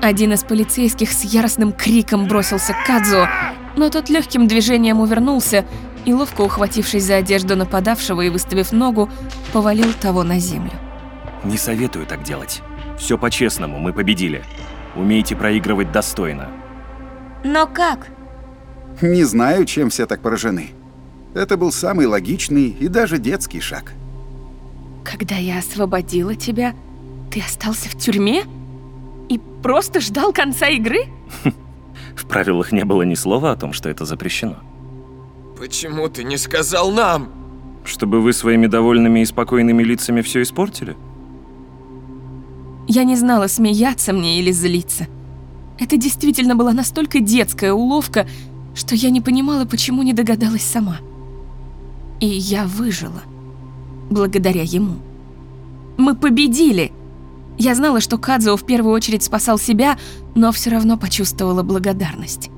Один из полицейских с яростным криком бросился к Кадзо, но тот легким движением увернулся и, ловко ухватившись за одежду нападавшего и выставив ногу, повалил того на землю. Не советую так делать. Все по-честному, мы победили. Умейте проигрывать достойно. Но как? Не знаю, чем все так поражены. Это был самый логичный и даже детский шаг. Когда я освободила тебя, ты остался в тюрьме? И просто ждал конца игры? В правилах не было ни слова о том, что это запрещено. Почему ты не сказал нам? Чтобы вы своими довольными и спокойными лицами все испортили? Я не знала, смеяться мне или злиться. Это действительно была настолько детская уловка, что я не понимала, почему не догадалась сама. И я выжила. Благодаря ему. Мы победили! Я знала, что Кадзо в первую очередь спасал себя, но все равно почувствовала благодарность.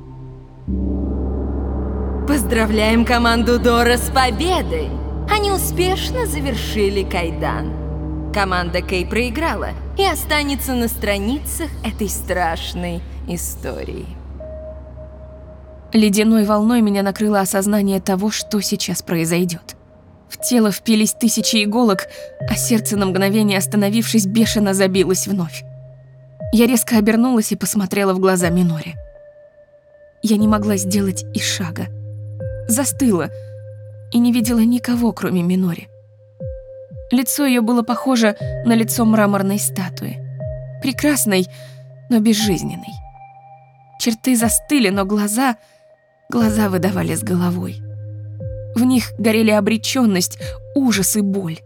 Поздравляем команду Дора с победой! Они успешно завершили Кайдан. Команда Кей проиграла и останется на страницах этой страшной истории. Ледяной волной меня накрыло осознание того, что сейчас произойдет. В тело впились тысячи иголок, а сердце на мгновение остановившись бешено забилось вновь. Я резко обернулась и посмотрела в глаза Минори. Я не могла сделать и шага. Застыла и не видела никого, кроме Минори. Лицо ее было похоже на лицо мраморной статуи. Прекрасной, но безжизненной. Черты застыли, но глаза... Глаза выдавали с головой. В них горели обреченность, ужас и боль.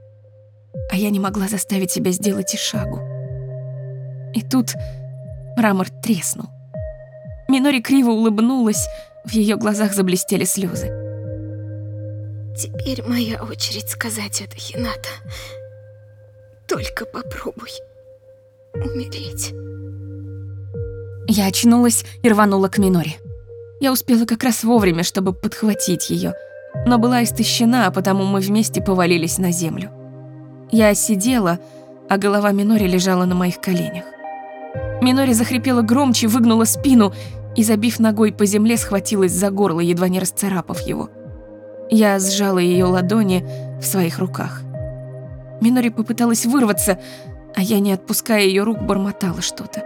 А я не могла заставить себя сделать и шагу. И тут мрамор треснул. Минори криво улыбнулась, в ее глазах заблестели слезы. Теперь моя очередь сказать это, Хината. Только попробуй умереть. Я очнулась и рванула к Минори. Я успела как раз вовремя, чтобы подхватить ее, но была истощена, а потому мы вместе повалились на землю. Я сидела, а голова Минори лежала на моих коленях. Минори захрипела громче, выгнула спину и, забив ногой по земле, схватилась за горло, едва не расцарапав его. Я сжала ее ладони в своих руках. Минори попыталась вырваться, а я, не отпуская ее рук, бормотала что-то.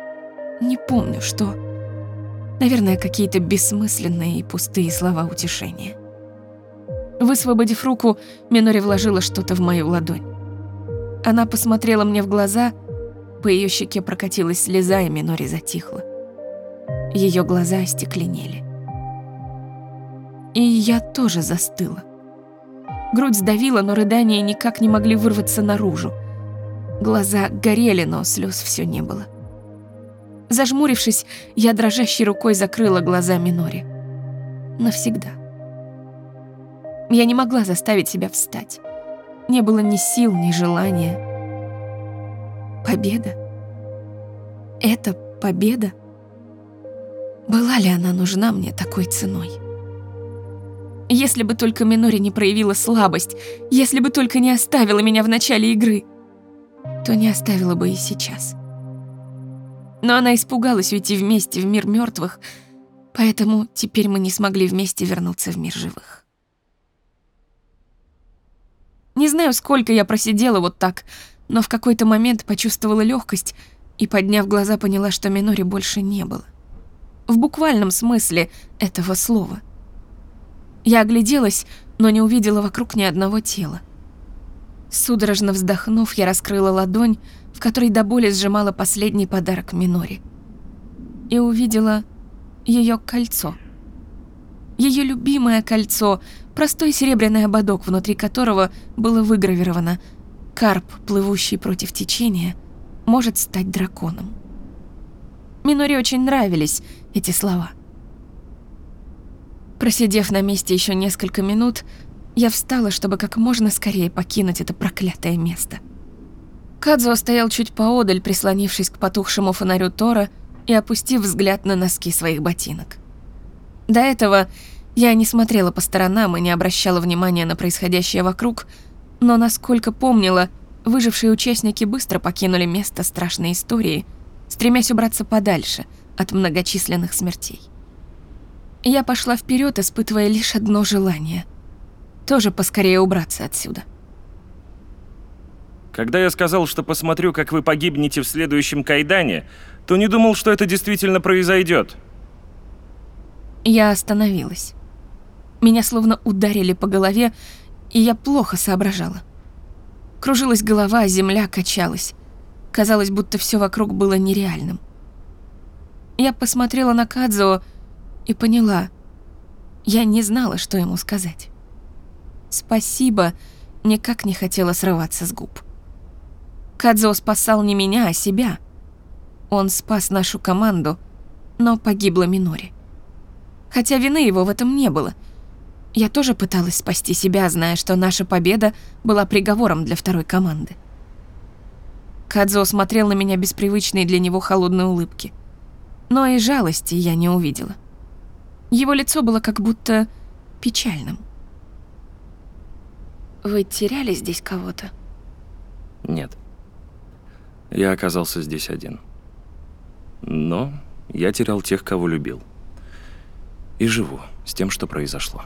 Не помню, что. Наверное, какие-то бессмысленные и пустые слова утешения. Высвободив руку, Минори вложила что-то в мою ладонь. Она посмотрела мне в глаза, по ее щеке прокатилась слеза, и Минори затихла. Ее глаза остекленели. И я тоже застыла. Грудь сдавила, но рыдания никак не могли вырваться наружу. Глаза горели, но слез все не было. Зажмурившись, я дрожащей рукой закрыла глаза Минори. Навсегда. Я не могла заставить себя встать. Не было ни сил, ни желания. Победа? Это победа? Была ли она нужна мне такой ценой? Если бы только Минори не проявила слабость, если бы только не оставила меня в начале игры, то не оставила бы и сейчас. Но она испугалась уйти вместе в мир мертвых, поэтому теперь мы не смогли вместе вернуться в мир живых. Не знаю, сколько я просидела вот так, но в какой-то момент почувствовала легкость и, подняв глаза, поняла, что Минори больше не было. В буквальном смысле этого слова. Я огляделась, но не увидела вокруг ни одного тела. Судорожно вздохнув, я раскрыла ладонь, в которой до боли сжимала последний подарок Минори. И увидела ее кольцо. Ее любимое кольцо, простой серебряный ободок, внутри которого было выгравировано «Карп, плывущий против течения, может стать драконом». Минори очень нравились эти слова. Просидев на месте еще несколько минут, я встала, чтобы как можно скорее покинуть это проклятое место. Кадзо стоял чуть поодаль, прислонившись к потухшему фонарю Тора и опустив взгляд на носки своих ботинок. До этого я не смотрела по сторонам и не обращала внимания на происходящее вокруг, но, насколько помнила, выжившие участники быстро покинули место страшной истории, стремясь убраться подальше от многочисленных смертей. Я пошла вперед, испытывая лишь одно желание — тоже поскорее убраться отсюда. Когда я сказал, что посмотрю, как вы погибнете в следующем кайдане, то не думал, что это действительно произойдет. Я остановилась. Меня словно ударили по голове, и я плохо соображала. Кружилась голова, земля качалась. Казалось, будто все вокруг было нереальным. Я посмотрела на Кадзо и поняла. Я не знала, что ему сказать. «Спасибо» никак не хотела срываться с губ. Кадзо спасал не меня, а себя. Он спас нашу команду, но погибла Минори. Хотя вины его в этом не было. Я тоже пыталась спасти себя, зная, что наша победа была приговором для второй команды. Кадзо смотрел на меня без привычной для него холодной улыбки. Но и жалости я не увидела. Его лицо было как будто печальным. Вы теряли здесь кого-то? Нет. Я оказался здесь один. Но я терял тех, кого любил. И живу с тем, что произошло.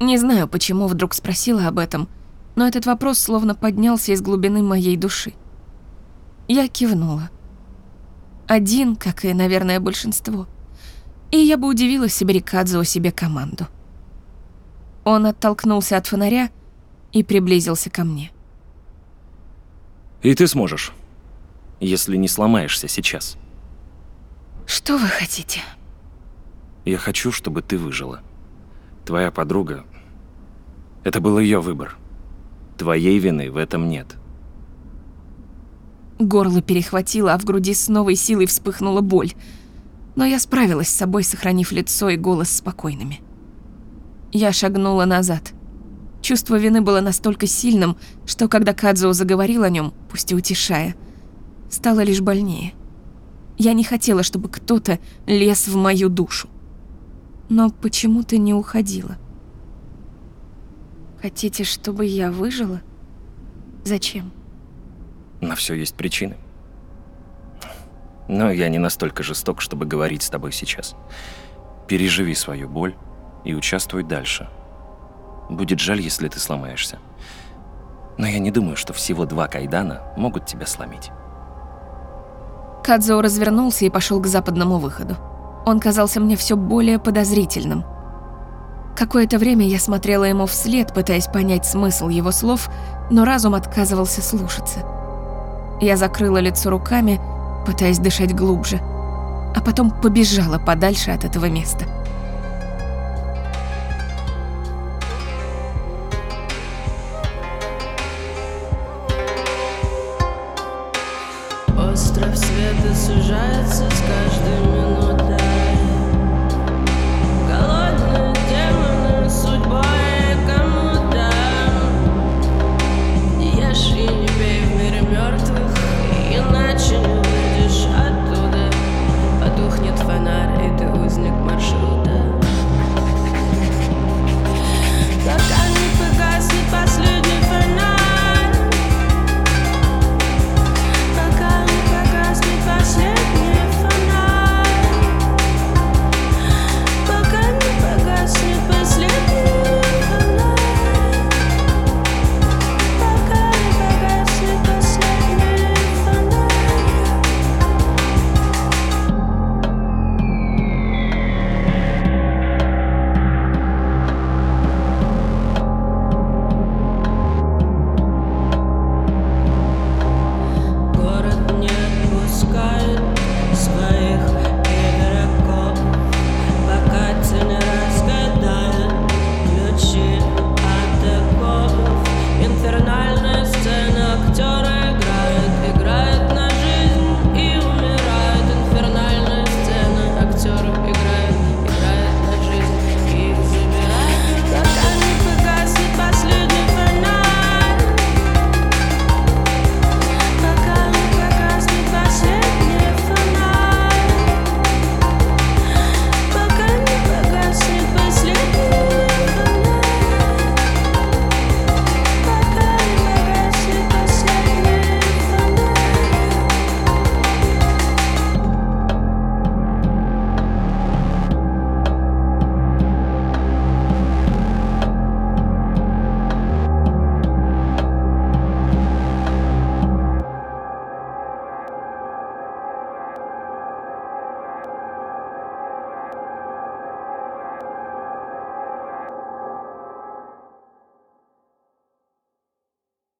Не знаю, почему вдруг спросила об этом, но этот вопрос словно поднялся из глубины моей души. Я кивнула. Один, как и, наверное, большинство. И я бы удивилась, собери Кадзо себе команду. Он оттолкнулся от фонаря и приблизился ко мне. И ты сможешь, если не сломаешься сейчас. Что вы хотите? Я хочу, чтобы ты выжила. Твоя подруга... Это был ее выбор. Твоей вины в этом нет. Горло перехватило, а в груди с новой силой вспыхнула боль. Но я справилась с собой, сохранив лицо и голос спокойными. Я шагнула назад. Чувство вины было настолько сильным, что когда Кадзо заговорил о нем, пусть и утешая, стало лишь больнее. Я не хотела, чтобы кто-то лез в мою душу. Но почему ты не уходила? Хотите, чтобы я выжила? Зачем? На все есть причины. Но я не настолько жесток, чтобы говорить с тобой сейчас. Переживи свою боль и участвуй дальше. Будет жаль, если ты сломаешься. Но я не думаю, что всего два кайдана могут тебя сломить. Кадзо развернулся и пошел к западному выходу. Он казался мне все более подозрительным. Какое-то время я смотрела ему вслед, пытаясь понять смысл его слов, но разум отказывался слушаться. Я закрыла лицо руками, пытаясь дышать глубже, а потом побежала подальше от этого места. Сужается с каждым